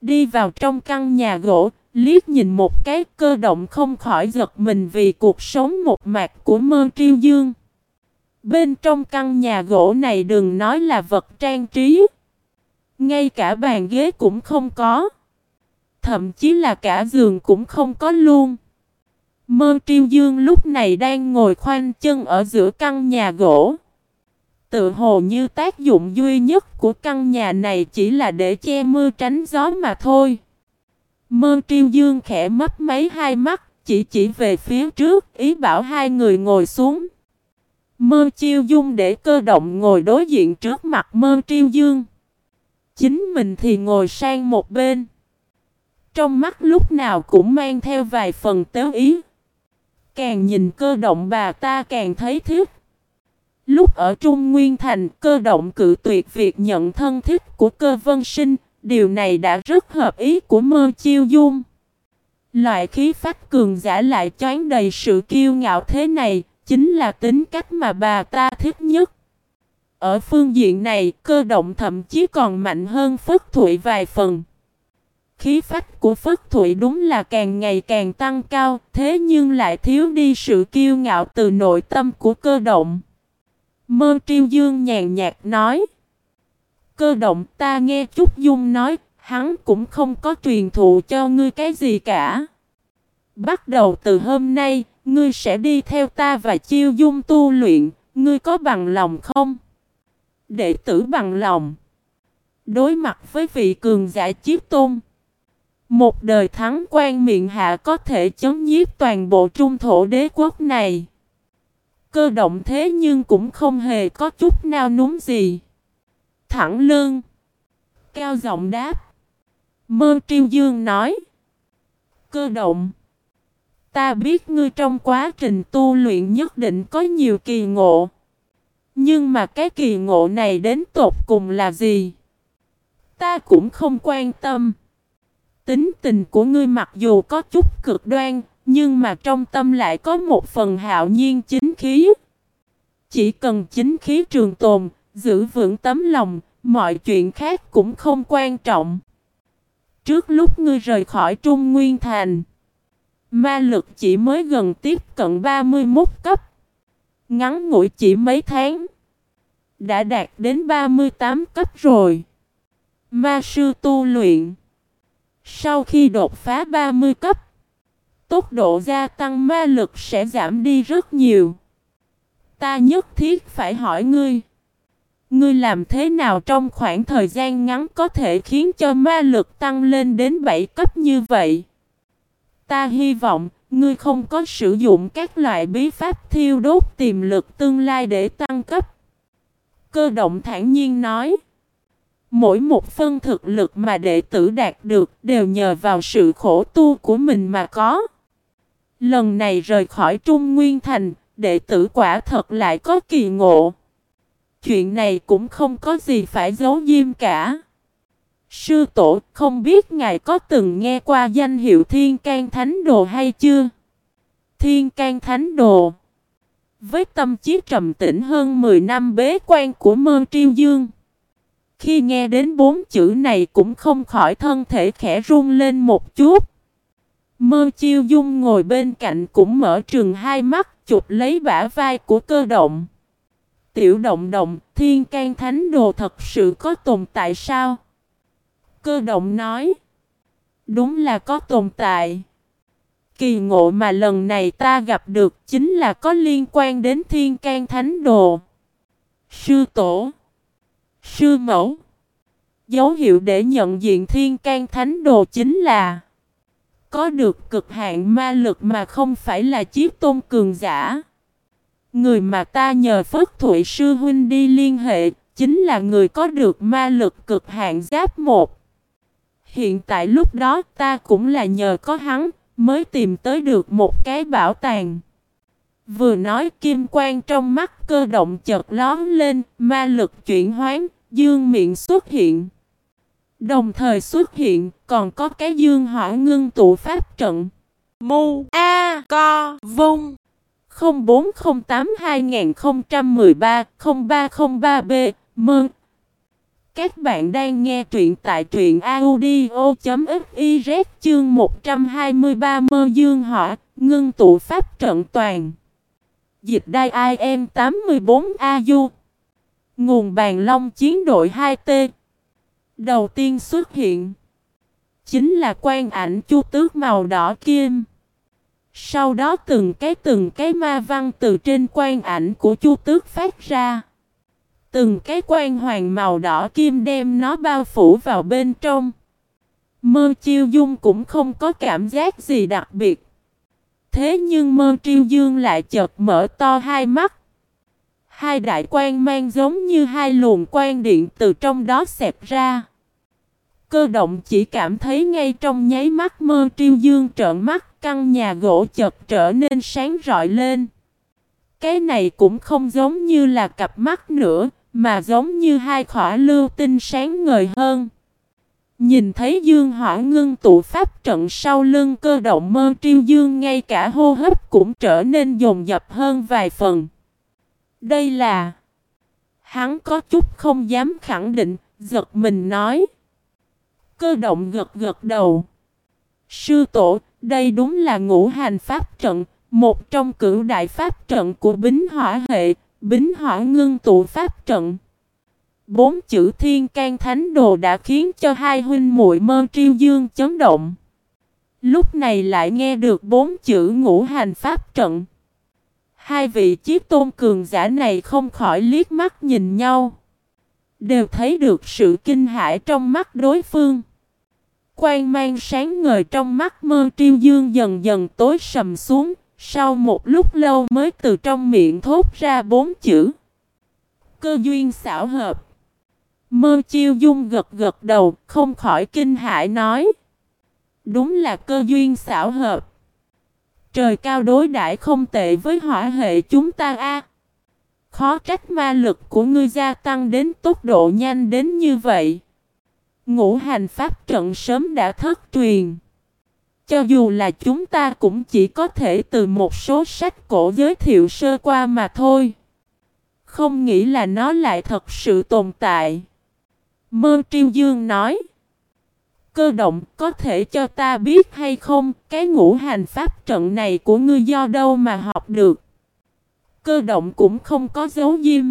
Đi vào trong căn nhà gỗ, liếc nhìn một cái cơ động không khỏi giật mình vì cuộc sống một mạc của mơ triêu dương. Bên trong căn nhà gỗ này đừng nói là vật trang trí. Ngay cả bàn ghế cũng không có. Thậm chí là cả giường cũng không có luôn. Mơ triêu dương lúc này đang ngồi khoanh chân ở giữa căn nhà gỗ. Tự hồ như tác dụng duy nhất của căn nhà này chỉ là để che mưa tránh gió mà thôi. Mơ triêu dương khẽ mấp mấy hai mắt, chỉ chỉ về phía trước, ý bảo hai người ngồi xuống. Mơ chiêu dung để cơ động ngồi đối diện trước mặt mơ triêu dương. Chính mình thì ngồi sang một bên. Trong mắt lúc nào cũng mang theo vài phần tếu ý. Càng nhìn cơ động bà ta càng thấy thiết. Lúc ở Trung Nguyên Thành, cơ động cự tuyệt việc nhận thân thiết của cơ vân sinh, điều này đã rất hợp ý của mơ chiêu dung. Loại khí phách cường giả lại choán đầy sự kiêu ngạo thế này, chính là tính cách mà bà ta thích nhất. Ở phương diện này, cơ động thậm chí còn mạnh hơn Phất Thụy vài phần. Khí phách của Phất Thụy đúng là càng ngày càng tăng cao, thế nhưng lại thiếu đi sự kiêu ngạo từ nội tâm của cơ động. Mơ Triêu Dương nhàn nhạt nói. Cơ động ta nghe Trúc Dung nói, hắn cũng không có truyền thụ cho ngươi cái gì cả. Bắt đầu từ hôm nay, ngươi sẽ đi theo ta và Chiêu Dung tu luyện, ngươi có bằng lòng không? Đệ tử bằng lòng. Đối mặt với vị cường giả chiếc tôn. Một đời thắng quan miệng hạ có thể chấn nhiếp toàn bộ trung thổ đế quốc này. Cơ động thế nhưng cũng không hề có chút nào núm gì. Thẳng lương. Cao giọng đáp. Mơ triêu dương nói. Cơ động. Ta biết ngươi trong quá trình tu luyện nhất định có nhiều kỳ ngộ. Nhưng mà cái kỳ ngộ này đến tột cùng là gì? Ta cũng không quan tâm. Tính tình của ngươi mặc dù có chút cực đoan, nhưng mà trong tâm lại có một phần hạo nhiên chính khí. Chỉ cần chính khí trường tồn, giữ vững tấm lòng, mọi chuyện khác cũng không quan trọng. Trước lúc ngươi rời khỏi Trung Nguyên Thành, ma lực chỉ mới gần tiếp cận 31 cấp. Ngắn ngủi chỉ mấy tháng, đã đạt đến 38 cấp rồi. Ma sư tu luyện sau khi đột phá 30 cấp, tốc độ gia tăng ma lực sẽ giảm đi rất nhiều. Ta nhất thiết phải hỏi ngươi. Ngươi làm thế nào trong khoảng thời gian ngắn có thể khiến cho ma lực tăng lên đến 7 cấp như vậy? Ta hy vọng ngươi không có sử dụng các loại bí pháp thiêu đốt tiềm lực tương lai để tăng cấp. Cơ động thản nhiên nói. Mỗi một phân thực lực mà đệ tử đạt được đều nhờ vào sự khổ tu của mình mà có. Lần này rời khỏi Trung Nguyên Thành, đệ tử quả thật lại có kỳ ngộ. Chuyện này cũng không có gì phải giấu diêm cả. Sư tổ không biết ngài có từng nghe qua danh hiệu Thiên can Thánh Đồ hay chưa? Thiên can Thánh Đồ Với tâm trí trầm tĩnh hơn 10 năm bế quan của Mơ Triêu Dương khi nghe đến bốn chữ này cũng không khỏi thân thể khẽ run lên một chút Mơ Chiêu Dung ngồi bên cạnh cũng mở trường hai mắt chụp lấy bả vai của cơ động Tiểu động động, thiên can thánh đồ thật sự có tồn tại sao? Cơ động nói. Đúng là có tồn tại. Kỳ ngộ mà lần này ta gặp được chính là có liên quan đến thiên can thánh đồ. Sư tổ. Sư mẫu. Dấu hiệu để nhận diện thiên can thánh đồ chính là có được cực hạn ma lực mà không phải là chiếc tôn cường giả. Người mà ta nhờ Phất Thụy Sư Huynh đi liên hệ, chính là người có được ma lực cực hạn giáp một. Hiện tại lúc đó ta cũng là nhờ có hắn, mới tìm tới được một cái bảo tàng. Vừa nói kim quang trong mắt cơ động chợt lón lên, ma lực chuyển hoán, dương miệng xuất hiện. Đồng thời xuất hiện, còn có cái dương hỏa ngưng tụ pháp trận. Mu A Co Vung. 0408-2013-0303B Mơn Các bạn đang nghe truyện tại truyện audio.fiz chương 123 Mơ Dương Hỏa Ngưng tụ pháp trận toàn. Dịch đai IM 84AU Nguồn bàn long chiến đội 2T Đầu tiên xuất hiện Chính là quan ảnh chu tước màu đỏ kim sau đó từng cái từng cái ma văn từ trên quan ảnh của chu tước phát ra. Từng cái quan hoàng màu đỏ kim đem nó bao phủ vào bên trong. Mơ chiêu dung cũng không có cảm giác gì đặc biệt. Thế nhưng mơ triêu dương lại chợt mở to hai mắt. Hai đại quan mang giống như hai luồng quan điện từ trong đó xẹp ra. Cơ động chỉ cảm thấy ngay trong nháy mắt mơ triêu dương trợn mắt căn nhà gỗ chợt trở nên sáng rọi lên. Cái này cũng không giống như là cặp mắt nữa, mà giống như hai khỏa lưu tinh sáng ngời hơn. Nhìn thấy dương hỏa ngưng tụ pháp trận sau lưng cơ động mơ triêu dương ngay cả hô hấp cũng trở nên dồn dập hơn vài phần. Đây là... Hắn có chút không dám khẳng định, giật mình nói. Cơ động gật gật đầu. Sư tổ, đây đúng là ngũ hành pháp trận, một trong cửu đại pháp trận của bính hỏa hệ, bính hỏa ngưng tụ pháp trận. Bốn chữ thiên can thánh đồ đã khiến cho hai huynh muội mơ triêu dương chấn động. Lúc này lại nghe được bốn chữ ngũ hành pháp trận. Hai vị chiếc tôn cường giả này không khỏi liếc mắt nhìn nhau. Đều thấy được sự kinh hãi trong mắt đối phương. Quang mang sáng ngời trong mắt mơ triêu dương dần dần tối sầm xuống. Sau một lúc lâu mới từ trong miệng thốt ra bốn chữ. Cơ duyên xảo hợp. Mơ chiêu dung gật gật đầu, không khỏi kinh hãi nói. Đúng là cơ duyên xảo hợp. Trời cao đối đãi không tệ với hỏa hệ chúng ta a. Khó trách ma lực của ngươi gia tăng đến tốc độ nhanh đến như vậy. Ngũ hành pháp trận sớm đã thất truyền. Cho dù là chúng ta cũng chỉ có thể từ một số sách cổ giới thiệu sơ qua mà thôi. Không nghĩ là nó lại thật sự tồn tại. Mơ Triêu Dương nói. Cơ động có thể cho ta biết hay không cái ngũ hành pháp trận này của ngươi do đâu mà học được. Cơ động cũng không có dấu diêm.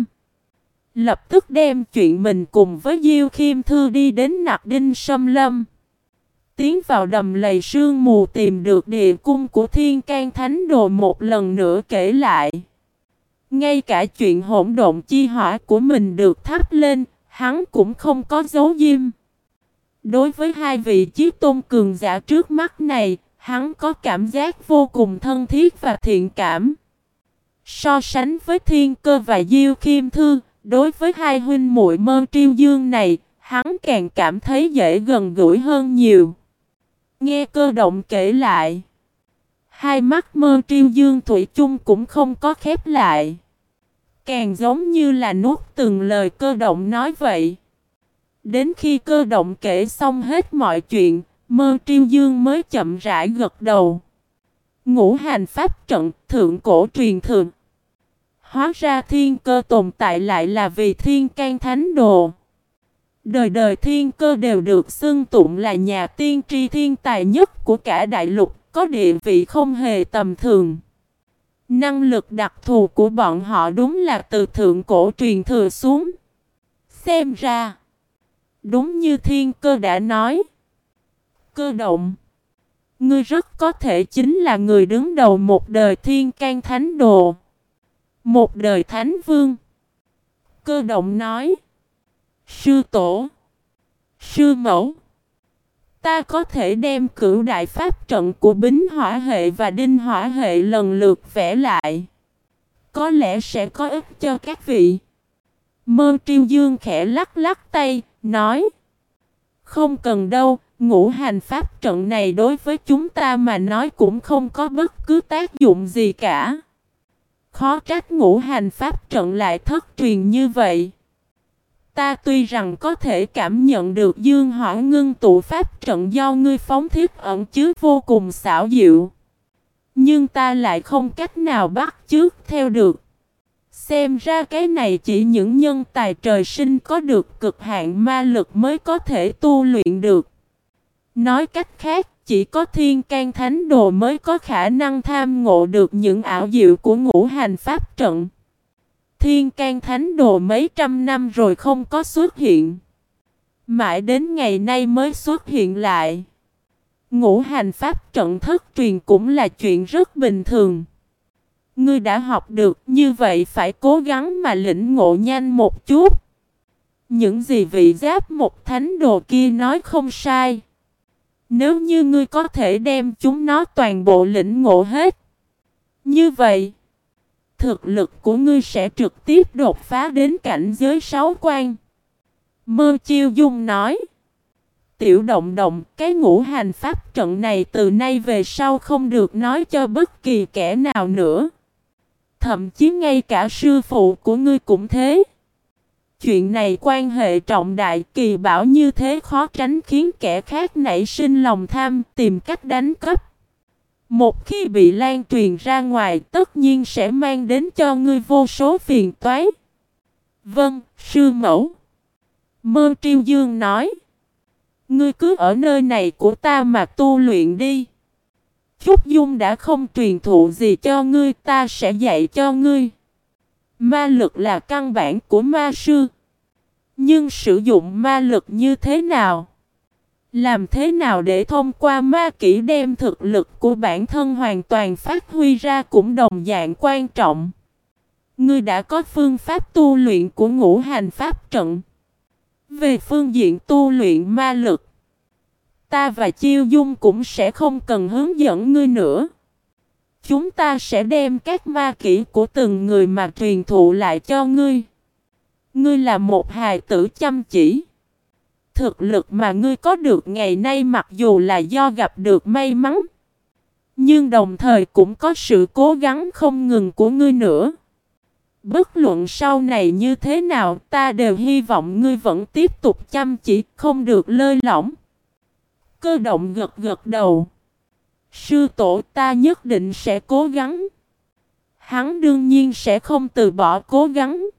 Lập tức đem chuyện mình cùng với Diêu Khiêm Thư đi đến nặc đinh sâm lâm. Tiến vào đầm lầy sương mù tìm được địa cung của thiên can thánh đồ một lần nữa kể lại. Ngay cả chuyện hỗn độn chi hỏa của mình được thắp lên, hắn cũng không có dấu diêm. Đối với hai vị chiếc tôn cường giả trước mắt này, hắn có cảm giác vô cùng thân thiết và thiện cảm. So sánh với thiên cơ và diêu khiêm thư, đối với hai huynh muội mơ triêu dương này, hắn càng cảm thấy dễ gần gũi hơn nhiều. Nghe cơ động kể lại, hai mắt mơ triêu dương thủy chung cũng không có khép lại. Càng giống như là nuốt từng lời cơ động nói vậy. Đến khi cơ động kể xong hết mọi chuyện, mơ triêu dương mới chậm rãi gật đầu. Ngũ hành pháp trận, thượng cổ truyền thượng. Hóa ra thiên cơ tồn tại lại là vì thiên can thánh đồ. Đời đời thiên cơ đều được xưng tụng là nhà tiên tri thiên tài nhất của cả đại lục, có địa vị không hề tầm thường. Năng lực đặc thù của bọn họ đúng là từ thượng cổ truyền thừa xuống. Xem ra, đúng như thiên cơ đã nói. Cơ động, ngươi rất có thể chính là người đứng đầu một đời thiên can thánh đồ. Một đời thánh vương. Cơ động nói. Sư tổ. Sư mẫu. Ta có thể đem cửu đại pháp trận của bính hỏa hệ và đinh hỏa hệ lần lượt vẽ lại. Có lẽ sẽ có ích cho các vị. Mơ triêu dương khẽ lắc lắc tay, nói. Không cần đâu, ngũ hành pháp trận này đối với chúng ta mà nói cũng không có bất cứ tác dụng gì cả. Khó trách ngũ hành pháp trận lại thất truyền như vậy. Ta tuy rằng có thể cảm nhận được dương hỏa ngưng tụ pháp trận do ngươi phóng thiết ẩn chứa vô cùng xảo diệu. Nhưng ta lại không cách nào bắt chước theo được. Xem ra cái này chỉ những nhân tài trời sinh có được cực hạn ma lực mới có thể tu luyện được. Nói cách khác, chỉ có thiên can thánh đồ mới có khả năng tham ngộ được những ảo diệu của ngũ hành pháp trận. Thiên can thánh đồ mấy trăm năm rồi không có xuất hiện. Mãi đến ngày nay mới xuất hiện lại. Ngũ hành pháp trận thất truyền cũng là chuyện rất bình thường. Ngươi đã học được như vậy phải cố gắng mà lĩnh ngộ nhanh một chút. Những gì vị giáp một thánh đồ kia nói không sai. Nếu như ngươi có thể đem chúng nó toàn bộ lĩnh ngộ hết. Như vậy, thực lực của ngươi sẽ trực tiếp đột phá đến cảnh giới sáu quan. Mơ chiêu dung nói. Tiểu động động, cái ngũ hành pháp trận này từ nay về sau không được nói cho bất kỳ kẻ nào nữa. Thậm chí ngay cả sư phụ của ngươi cũng thế. Chuyện này quan hệ trọng đại kỳ bảo như thế khó tránh khiến kẻ khác nảy sinh lòng tham tìm cách đánh cắp. Một khi bị lan truyền ra ngoài tất nhiên sẽ mang đến cho ngươi vô số phiền toái. Vâng, sư mẫu. Mơ triêu dương nói. Ngươi cứ ở nơi này của ta mà tu luyện đi. Trúc Dung đã không truyền thụ gì cho ngươi ta sẽ dạy cho ngươi. Ma lực là căn bản của ma sư. Nhưng sử dụng ma lực như thế nào? Làm thế nào để thông qua ma kỹ đem thực lực của bản thân hoàn toàn phát huy ra cũng đồng dạng quan trọng. Ngươi đã có phương pháp tu luyện của ngũ hành pháp trận. Về phương diện tu luyện ma lực, ta và Chiêu Dung cũng sẽ không cần hướng dẫn ngươi nữa. Chúng ta sẽ đem các ma kỹ của từng người mà truyền thụ lại cho ngươi. Ngươi là một hài tử chăm chỉ. Thực lực mà ngươi có được ngày nay mặc dù là do gặp được may mắn. Nhưng đồng thời cũng có sự cố gắng không ngừng của ngươi nữa. Bất luận sau này như thế nào, ta đều hy vọng ngươi vẫn tiếp tục chăm chỉ, không được lơi lỏng. Cơ động gật gật đầu. Sư tổ ta nhất định sẽ cố gắng. Hắn đương nhiên sẽ không từ bỏ cố gắng.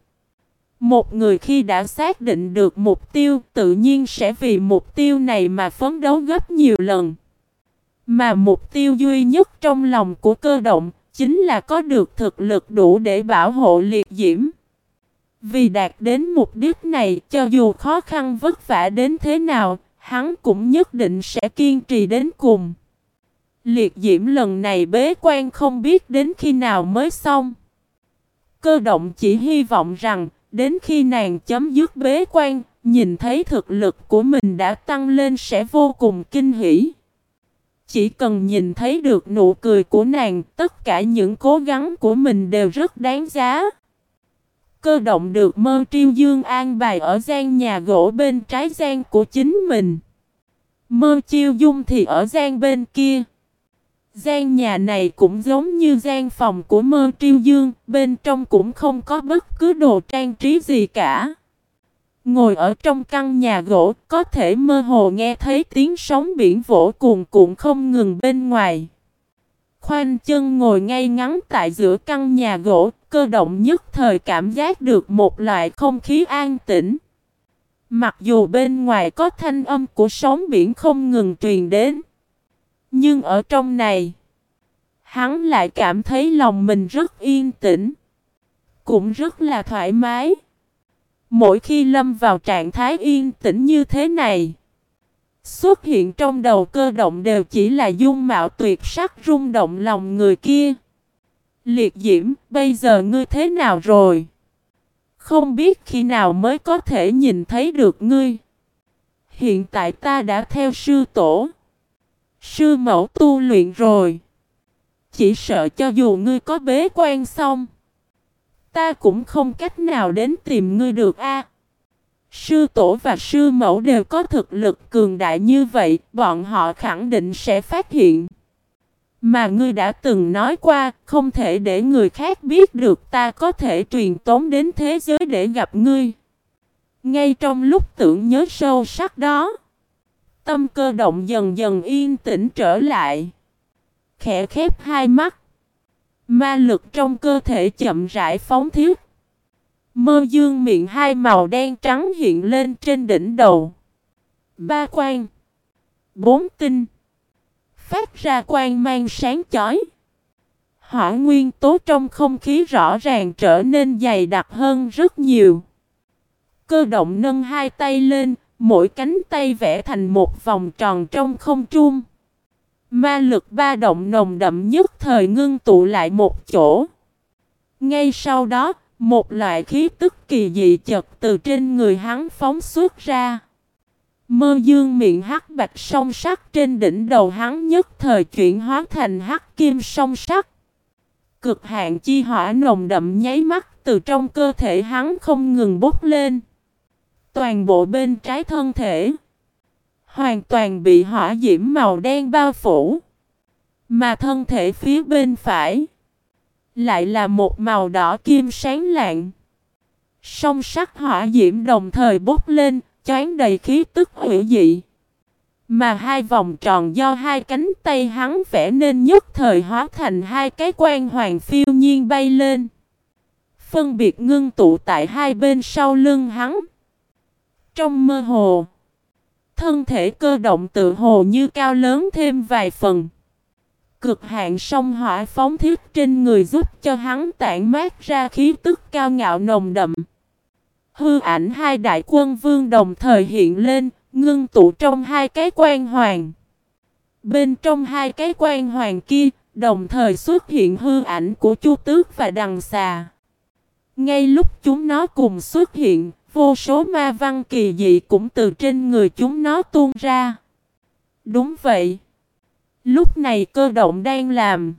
Một người khi đã xác định được mục tiêu tự nhiên sẽ vì mục tiêu này mà phấn đấu gấp nhiều lần. Mà mục tiêu duy nhất trong lòng của cơ động chính là có được thực lực đủ để bảo hộ liệt diễm. Vì đạt đến mục đích này cho dù khó khăn vất vả đến thế nào, hắn cũng nhất định sẽ kiên trì đến cùng. Liệt diễm lần này bế quan không biết đến khi nào mới xong. Cơ động chỉ hy vọng rằng Đến khi nàng chấm dứt bế quan, nhìn thấy thực lực của mình đã tăng lên sẽ vô cùng kinh hỉ. Chỉ cần nhìn thấy được nụ cười của nàng, tất cả những cố gắng của mình đều rất đáng giá. Cơ động được mơ triêu dương an bài ở gian nhà gỗ bên trái gian của chính mình. Mơ chiêu dung thì ở gian bên kia. Gian nhà này cũng giống như gian phòng của mơ triêu dương, bên trong cũng không có bất cứ đồ trang trí gì cả. Ngồi ở trong căn nhà gỗ, có thể mơ hồ nghe thấy tiếng sóng biển vỗ cuồn cuộn không ngừng bên ngoài. Khoanh chân ngồi ngay ngắn tại giữa căn nhà gỗ, cơ động nhất thời cảm giác được một loại không khí an tĩnh. Mặc dù bên ngoài có thanh âm của sóng biển không ngừng truyền đến. Nhưng ở trong này, hắn lại cảm thấy lòng mình rất yên tĩnh, cũng rất là thoải mái. Mỗi khi lâm vào trạng thái yên tĩnh như thế này, xuất hiện trong đầu cơ động đều chỉ là dung mạo tuyệt sắc rung động lòng người kia. Liệt diễm, bây giờ ngươi thế nào rồi? Không biết khi nào mới có thể nhìn thấy được ngươi. Hiện tại ta đã theo sư tổ. Sư mẫu tu luyện rồi. Chỉ sợ cho dù ngươi có bế quan xong. Ta cũng không cách nào đến tìm ngươi được a. Sư tổ và sư mẫu đều có thực lực cường đại như vậy, bọn họ khẳng định sẽ phát hiện. Mà ngươi đã từng nói qua, không thể để người khác biết được ta có thể truyền tống đến thế giới để gặp ngươi. Ngay trong lúc tưởng nhớ sâu sắc đó, tâm cơ động dần dần yên tĩnh trở lại. Khẽ khép hai mắt. Ma lực trong cơ thể chậm rãi phóng thiết. Mơ dương miệng hai màu đen trắng hiện lên trên đỉnh đầu. Ba quan. Bốn tinh. Phát ra quang mang sáng chói. Hỏa nguyên tố trong không khí rõ ràng trở nên dày đặc hơn rất nhiều. Cơ động nâng hai tay lên, mỗi cánh tay vẽ thành một vòng tròn trong không trung. Ma lực ba động nồng đậm nhất thời ngưng tụ lại một chỗ. Ngay sau đó, một loại khí tức kỳ dị chật từ trên người hắn phóng xuất ra. Mơ dương miệng hắc bạch song sắc trên đỉnh đầu hắn nhất thời chuyển hóa thành hắc kim song sắc. Cực hạn chi hỏa nồng đậm nháy mắt từ trong cơ thể hắn không ngừng bốc lên. Toàn bộ bên trái thân thể hoàn toàn bị hỏa diễm màu đen bao phủ. Mà thân thể phía bên phải lại là một màu đỏ kim sáng lạng. Song sắc hỏa diễm đồng thời bốc lên, choán đầy khí tức hủy dị. Mà hai vòng tròn do hai cánh tay hắn vẽ nên nhất thời hóa thành hai cái quan hoàng phiêu nhiên bay lên. Phân biệt ngưng tụ tại hai bên sau lưng hắn. Trong mơ hồ, thân thể cơ động tự hồ như cao lớn thêm vài phần. Cực hạn sông hỏa phóng thiết trên người giúp cho hắn tản mát ra khí tức cao ngạo nồng đậm. Hư ảnh hai đại quân vương đồng thời hiện lên, ngưng tụ trong hai cái quan hoàng. Bên trong hai cái quan hoàng kia, đồng thời xuất hiện hư ảnh của Chu Tước và Đằng Xà. Ngay lúc chúng nó cùng xuất hiện, vô số ma văn kỳ dị cũng từ trên người chúng nó tuôn ra. Đúng vậy. Lúc này cơ động đang làm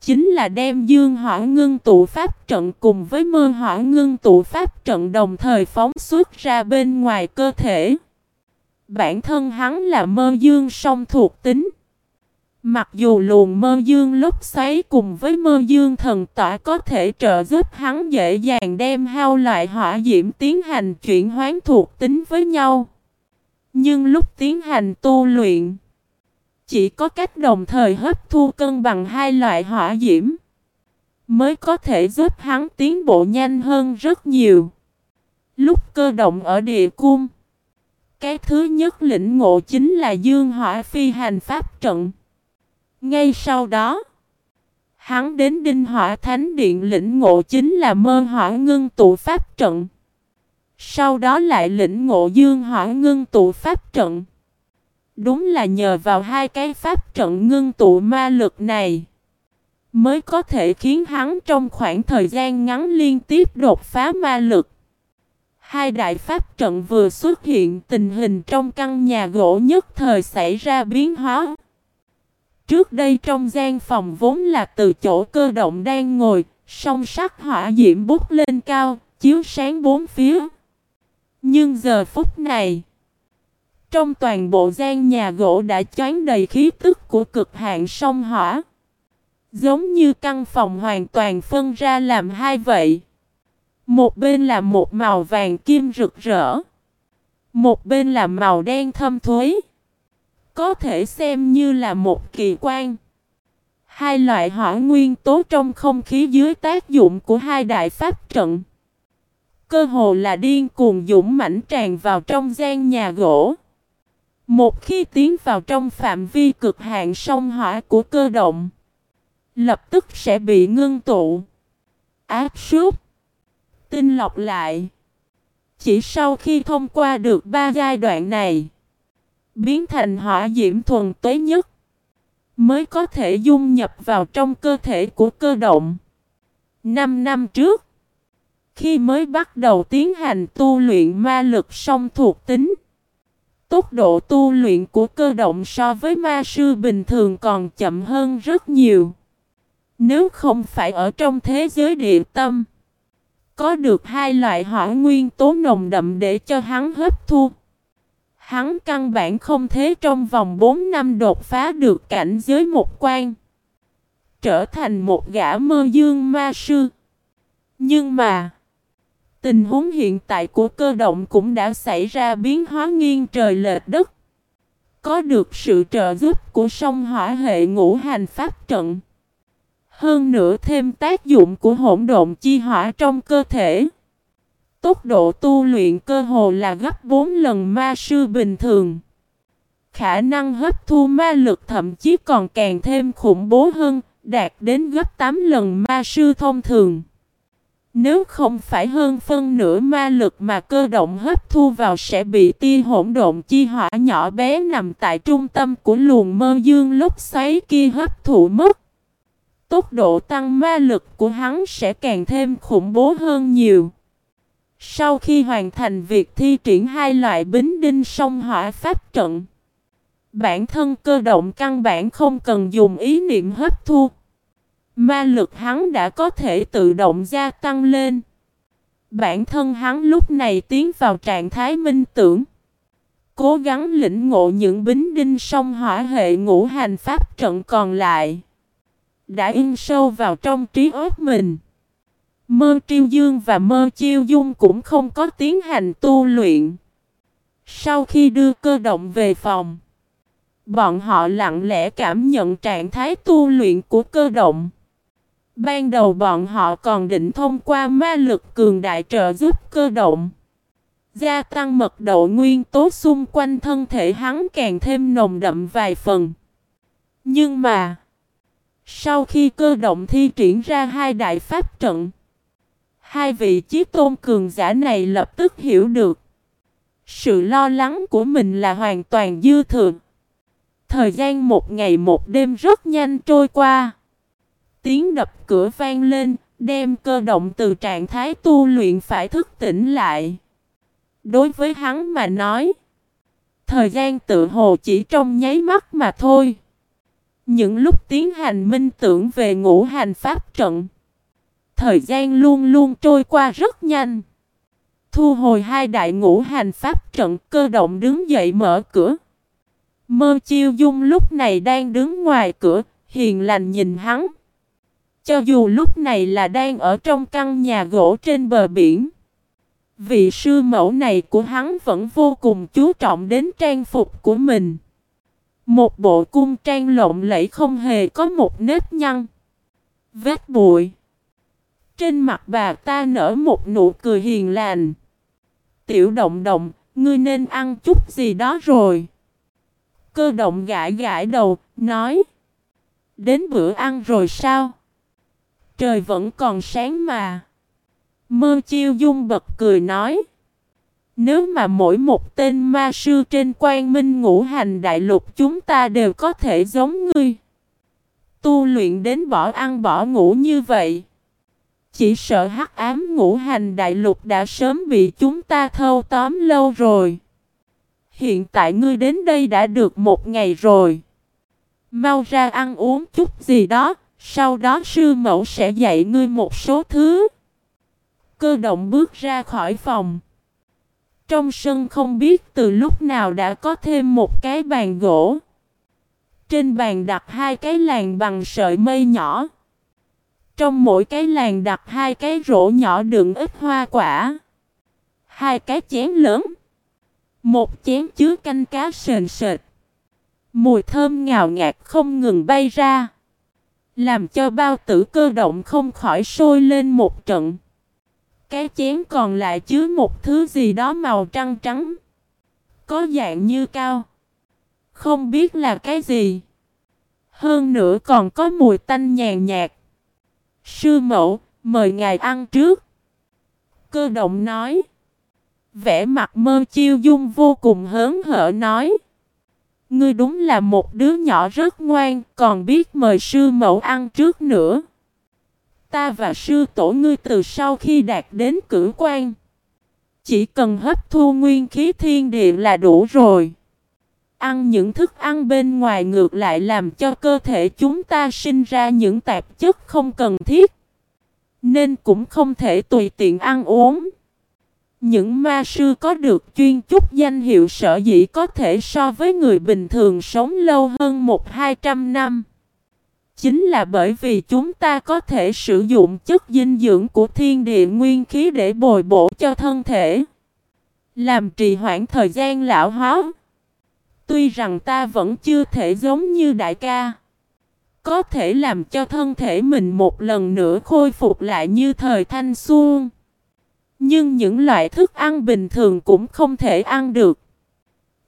chính là đem dương hỏa ngưng tụ pháp trận cùng với mơ hỏa ngưng tụ pháp trận đồng thời phóng xuất ra bên ngoài cơ thể. Bản thân hắn là mơ dương song thuộc tính. Mặc dù luồng mơ dương lúc xoáy cùng với mơ dương thần tỏa có thể trợ giúp hắn dễ dàng đem hao loại hỏa diễm tiến hành chuyển hoán thuộc tính với nhau. Nhưng lúc tiến hành tu luyện, chỉ có cách đồng thời hấp thu cân bằng hai loại hỏa diễm mới có thể giúp hắn tiến bộ nhanh hơn rất nhiều. Lúc cơ động ở địa cung, cái thứ nhất lĩnh ngộ chính là dương hỏa phi hành pháp trận. Ngay sau đó, hắn đến Đinh Hỏa Thánh Điện lĩnh ngộ chính là mơ hỏa ngưng tụ pháp trận. Sau đó lại lĩnh ngộ dương hỏa ngưng tụ pháp trận. Đúng là nhờ vào hai cái pháp trận ngưng tụ ma lực này mới có thể khiến hắn trong khoảng thời gian ngắn liên tiếp đột phá ma lực. Hai đại pháp trận vừa xuất hiện tình hình trong căn nhà gỗ nhất thời xảy ra biến hóa. Trước đây trong gian phòng vốn là từ chỗ cơ động đang ngồi, song sắc hỏa diễm bút lên cao, chiếu sáng bốn phía. Nhưng giờ phút này, trong toàn bộ gian nhà gỗ đã choán đầy khí tức của cực hạn sông hỏa. Giống như căn phòng hoàn toàn phân ra làm hai vậy. Một bên là một màu vàng kim rực rỡ. Một bên là màu đen thâm thuế. Có thể xem như là một kỳ quan. Hai loại hỏa nguyên tố trong không khí dưới tác dụng của hai đại pháp trận. Cơ hồ là điên cuồng dũng mãnh tràn vào trong gian nhà gỗ. Một khi tiến vào trong phạm vi cực hạn sông hỏa của cơ động, lập tức sẽ bị ngưng tụ, áp suất, tinh lọc lại. Chỉ sau khi thông qua được ba giai đoạn này, biến thành hỏa diễm thuần tuế nhất, mới có thể dung nhập vào trong cơ thể của cơ động. Năm năm trước, khi mới bắt đầu tiến hành tu luyện ma lực song thuộc tính, Tốc độ tu luyện của cơ động so với ma sư bình thường còn chậm hơn rất nhiều. Nếu không phải ở trong thế giới địa tâm, có được hai loại hỏa nguyên tố nồng đậm để cho hắn hấp thu. Hắn căn bản không thế trong vòng 4 năm đột phá được cảnh giới một quan. Trở thành một gã mơ dương ma sư. Nhưng mà... Tình huống hiện tại của cơ động cũng đã xảy ra biến hóa nghiêng trời lệch đất. Có được sự trợ giúp của sông hỏa hệ ngũ hành pháp trận. Hơn nữa thêm tác dụng của hỗn độn chi hỏa trong cơ thể. Tốc độ tu luyện cơ hồ là gấp 4 lần ma sư bình thường. Khả năng hấp thu ma lực thậm chí còn càng thêm khủng bố hơn, đạt đến gấp 8 lần ma sư thông thường. Nếu không phải hơn phân nửa ma lực mà cơ động hấp thu vào sẽ bị tia hỗn độn chi hỏa nhỏ bé nằm tại trung tâm của luồng mơ dương lúc xoáy kia hấp thụ mất. Tốc độ tăng ma lực của hắn sẽ càng thêm khủng bố hơn nhiều. Sau khi hoàn thành việc thi triển hai loại bính đinh sông hỏa pháp trận, bản thân cơ động căn bản không cần dùng ý niệm hấp thu Ma lực hắn đã có thể tự động gia tăng lên. Bản thân hắn lúc này tiến vào trạng thái minh tưởng. Cố gắng lĩnh ngộ những bính đinh song hỏa hệ ngũ hành pháp trận còn lại. Đã in sâu vào trong trí óc mình. Mơ triêu dương và mơ chiêu dung cũng không có tiến hành tu luyện. Sau khi đưa cơ động về phòng. Bọn họ lặng lẽ cảm nhận trạng thái tu luyện của cơ động. Ban đầu bọn họ còn định thông qua ma lực cường đại trợ giúp cơ động. Gia tăng mật độ nguyên tố xung quanh thân thể hắn càng thêm nồng đậm vài phần. Nhưng mà, sau khi cơ động thi triển ra hai đại pháp trận, hai vị chiếc tôn cường giả này lập tức hiểu được. Sự lo lắng của mình là hoàn toàn dư thừa. Thời gian một ngày một đêm rất nhanh trôi qua. Tiếng đập cửa vang lên, đem cơ động từ trạng thái tu luyện phải thức tỉnh lại. Đối với hắn mà nói, thời gian tự hồ chỉ trong nháy mắt mà thôi. Những lúc tiến hành minh tưởng về ngũ hành pháp trận, thời gian luôn luôn trôi qua rất nhanh. Thu hồi hai đại ngũ hành pháp trận cơ động đứng dậy mở cửa. Mơ chiêu dung lúc này đang đứng ngoài cửa, hiền lành nhìn hắn. Cho dù lúc này là đang ở trong căn nhà gỗ trên bờ biển. Vị sư mẫu này của hắn vẫn vô cùng chú trọng đến trang phục của mình. Một bộ cung trang lộng lẫy không hề có một nếp nhăn. Vết bụi. Trên mặt bà ta nở một nụ cười hiền lành. Tiểu động động, ngươi nên ăn chút gì đó rồi. Cơ động gãi gãi đầu, nói. Đến bữa ăn rồi sao? Trời vẫn còn sáng mà. Mơ chiêu dung bật cười nói. Nếu mà mỗi một tên ma sư trên quan minh ngũ hành đại lục chúng ta đều có thể giống ngươi. Tu luyện đến bỏ ăn bỏ ngủ như vậy. Chỉ sợ hắc ám ngũ hành đại lục đã sớm bị chúng ta thâu tóm lâu rồi. Hiện tại ngươi đến đây đã được một ngày rồi. Mau ra ăn uống chút gì đó, sau đó sư mẫu sẽ dạy ngươi một số thứ. Cơ động bước ra khỏi phòng. Trong sân không biết từ lúc nào đã có thêm một cái bàn gỗ. Trên bàn đặt hai cái làng bằng sợi mây nhỏ. Trong mỗi cái làng đặt hai cái rổ nhỏ đựng ít hoa quả. Hai cái chén lớn. Một chén chứa canh cá sền sệt. Mùi thơm ngào ngạt không ngừng bay ra. Làm cho bao tử cơ động không khỏi sôi lên một trận. Cái chén còn lại chứa một thứ gì đó màu trắng trắng. Có dạng như cao. Không biết là cái gì. Hơn nữa còn có mùi tanh nhàn nhạt. Sư mẫu, mời ngài ăn trước. Cơ động nói. Vẽ mặt mơ chiêu dung vô cùng hớn hở nói. Ngươi đúng là một đứa nhỏ rất ngoan, còn biết mời sư mẫu ăn trước nữa. Ta và sư tổ ngươi từ sau khi đạt đến cử quan. Chỉ cần hấp thu nguyên khí thiên địa là đủ rồi. Ăn những thức ăn bên ngoài ngược lại làm cho cơ thể chúng ta sinh ra những tạp chất không cần thiết. Nên cũng không thể tùy tiện ăn uống. Những ma sư có được chuyên chúc danh hiệu sở dĩ có thể so với người bình thường sống lâu hơn một hai trăm năm. Chính là bởi vì chúng ta có thể sử dụng chất dinh dưỡng của thiên địa nguyên khí để bồi bổ cho thân thể. Làm trì hoãn thời gian lão hóa. Tuy rằng ta vẫn chưa thể giống như đại ca. Có thể làm cho thân thể mình một lần nữa khôi phục lại như thời thanh xuân. Nhưng những loại thức ăn bình thường cũng không thể ăn được.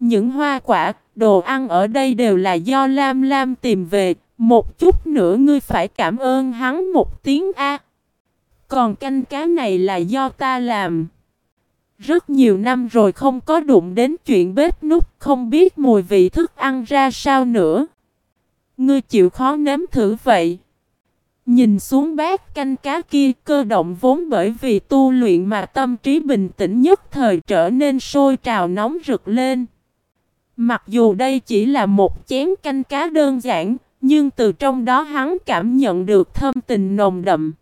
Những hoa quả, đồ ăn ở đây đều là do Lam Lam tìm về. Một chút nữa ngươi phải cảm ơn hắn một tiếng A. Còn canh cá này là do ta làm. Rất nhiều năm rồi không có đụng đến chuyện bếp nút, không biết mùi vị thức ăn ra sao nữa. Ngươi chịu khó nếm thử vậy. Nhìn xuống bát canh cá kia cơ động vốn bởi vì tu luyện mà tâm trí bình tĩnh nhất thời trở nên sôi trào nóng rực lên. Mặc dù đây chỉ là một chén canh cá đơn giản, Nhưng từ trong đó hắn cảm nhận được thâm tình nồng đậm.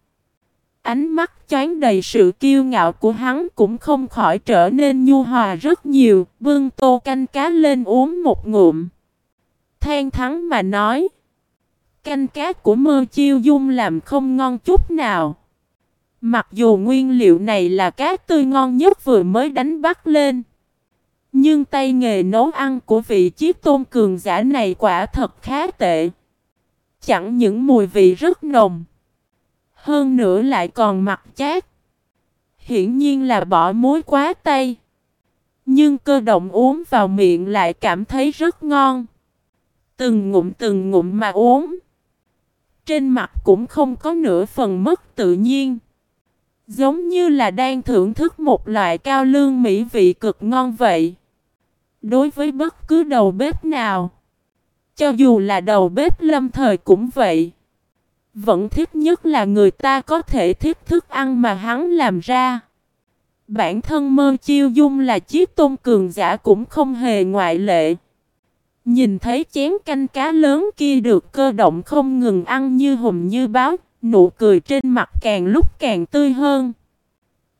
Ánh mắt choáng đầy sự kiêu ngạo của hắn cũng không khỏi trở nên nhu hòa rất nhiều, vương tô canh cá lên uống một ngụm. Than thắng mà nói, canh cá của mơ chiêu dung làm không ngon chút nào. Mặc dù nguyên liệu này là cá tươi ngon nhất vừa mới đánh bắt lên. Nhưng tay nghề nấu ăn của vị chiếc tôm cường giả này quả thật khá tệ. Chẳng những mùi vị rất nồng. Hơn nữa lại còn mặt chát. Hiển nhiên là bỏ muối quá tay. Nhưng cơ động uống vào miệng lại cảm thấy rất ngon. Từng ngụm từng ngụm mà uống. Trên mặt cũng không có nửa phần mất tự nhiên. Giống như là đang thưởng thức một loại cao lương mỹ vị cực ngon vậy. Đối với bất cứ đầu bếp nào, cho dù là đầu bếp lâm thời cũng vậy. Vẫn thích nhất là người ta có thể thích thức ăn mà hắn làm ra. Bản thân mơ chiêu dung là chiếc tôn cường giả cũng không hề ngoại lệ. Nhìn thấy chén canh cá lớn kia được cơ động không ngừng ăn như hùm như báo, nụ cười trên mặt càng lúc càng tươi hơn.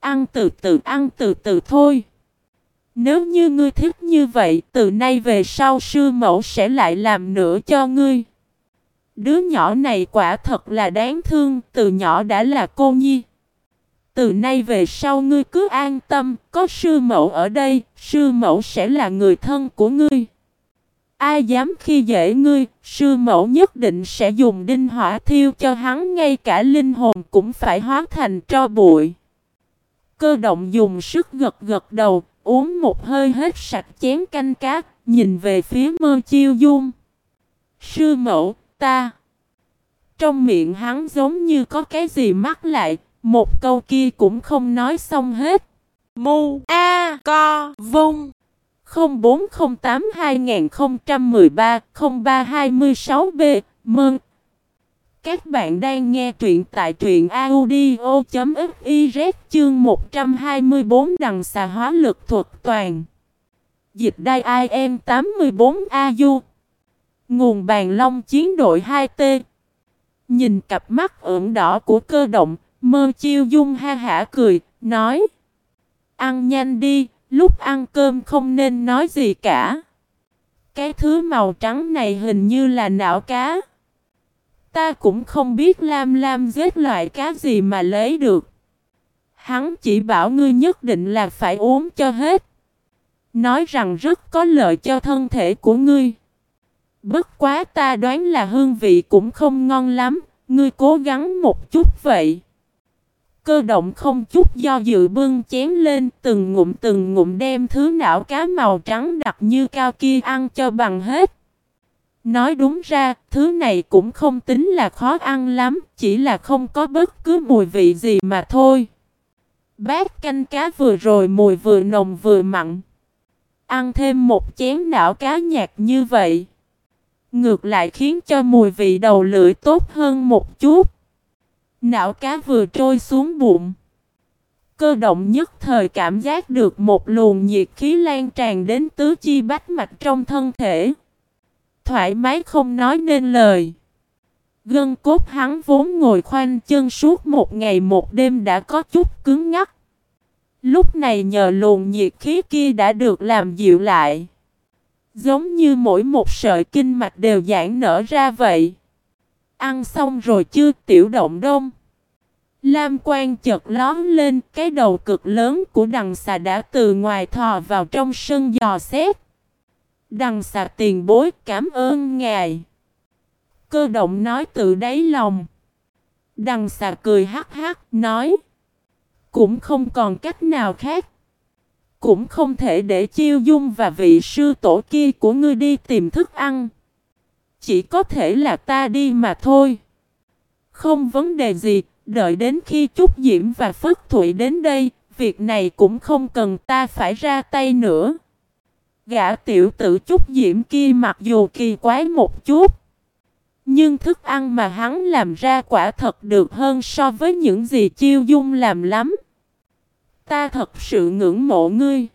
Ăn từ từ ăn từ từ thôi. Nếu như ngươi thích như vậy, từ nay về sau sư mẫu sẽ lại làm nữa cho ngươi. Đứa nhỏ này quả thật là đáng thương, từ nhỏ đã là cô nhi. Từ nay về sau ngươi cứ an tâm, có sư mẫu ở đây, sư mẫu sẽ là người thân của ngươi. Ai dám khi dễ ngươi, sư mẫu nhất định sẽ dùng đinh hỏa thiêu cho hắn ngay cả linh hồn cũng phải hóa thành tro bụi. Cơ động dùng sức gật gật đầu, uống một hơi hết sạch chén canh cá, nhìn về phía mơ chiêu dung. Sư mẫu, ta. Trong miệng hắn giống như có cái gì mắc lại, một câu kia cũng không nói xong hết. Mu A Co Vung 0408 2013 0326 B Mừng. Các bạn đang nghe truyện tại truyện audio.fiz chương 124 đằng xà hóa lực thuật toàn. Dịch đai IM 84AU Nguồn bàn long chiến đội 2T Nhìn cặp mắt ửng đỏ của cơ động, mơ chiêu dung ha hả cười, nói Ăn nhanh đi, lúc ăn cơm không nên nói gì cả. Cái thứ màu trắng này hình như là não cá. Ta cũng không biết Lam Lam giết loại cá gì mà lấy được. Hắn chỉ bảo ngươi nhất định là phải uống cho hết. Nói rằng rất có lợi cho thân thể của ngươi. Bất quá ta đoán là hương vị cũng không ngon lắm, ngươi cố gắng một chút vậy. Cơ động không chút do dự bưng chén lên từng ngụm từng ngụm đem thứ não cá màu trắng đặc như cao kia ăn cho bằng hết. Nói đúng ra, thứ này cũng không tính là khó ăn lắm, chỉ là không có bất cứ mùi vị gì mà thôi. Bát canh cá vừa rồi mùi vừa nồng vừa mặn. Ăn thêm một chén não cá nhạt như vậy. Ngược lại khiến cho mùi vị đầu lưỡi tốt hơn một chút. Não cá vừa trôi xuống bụng. Cơ động nhất thời cảm giác được một luồng nhiệt khí lan tràn đến tứ chi bách mạch trong thân thể thoải mái không nói nên lời. Gân cốt hắn vốn ngồi khoanh chân suốt một ngày một đêm đã có chút cứng ngắc. Lúc này nhờ luồng nhiệt khí kia đã được làm dịu lại. Giống như mỗi một sợi kinh mạch đều giãn nở ra vậy. Ăn xong rồi chưa tiểu động đông. Lam quan chợt lón lên, cái đầu cực lớn của đằng xà đã từ ngoài thò vào trong sân dò xét. Đằng xà tiền bối, cảm ơn ngài. Cơ động nói từ đáy lòng. Đằng xà cười hắc hắc, nói. Cũng không còn cách nào khác. Cũng không thể để chiêu dung và vị sư tổ kia của ngươi đi tìm thức ăn. Chỉ có thể là ta đi mà thôi. Không vấn đề gì, đợi đến khi Trúc Diễm và Phất Thụy đến đây, việc này cũng không cần ta phải ra tay nữa. Gã tiểu tử trúc diễm kia mặc dù kỳ quái một chút. Nhưng thức ăn mà hắn làm ra quả thật được hơn so với những gì chiêu dung làm lắm. Ta thật sự ngưỡng mộ ngươi.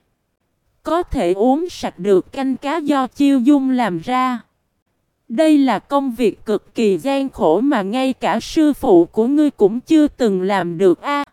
Có thể uống sạch được canh cá do chiêu dung làm ra. Đây là công việc cực kỳ gian khổ mà ngay cả sư phụ của ngươi cũng chưa từng làm được a.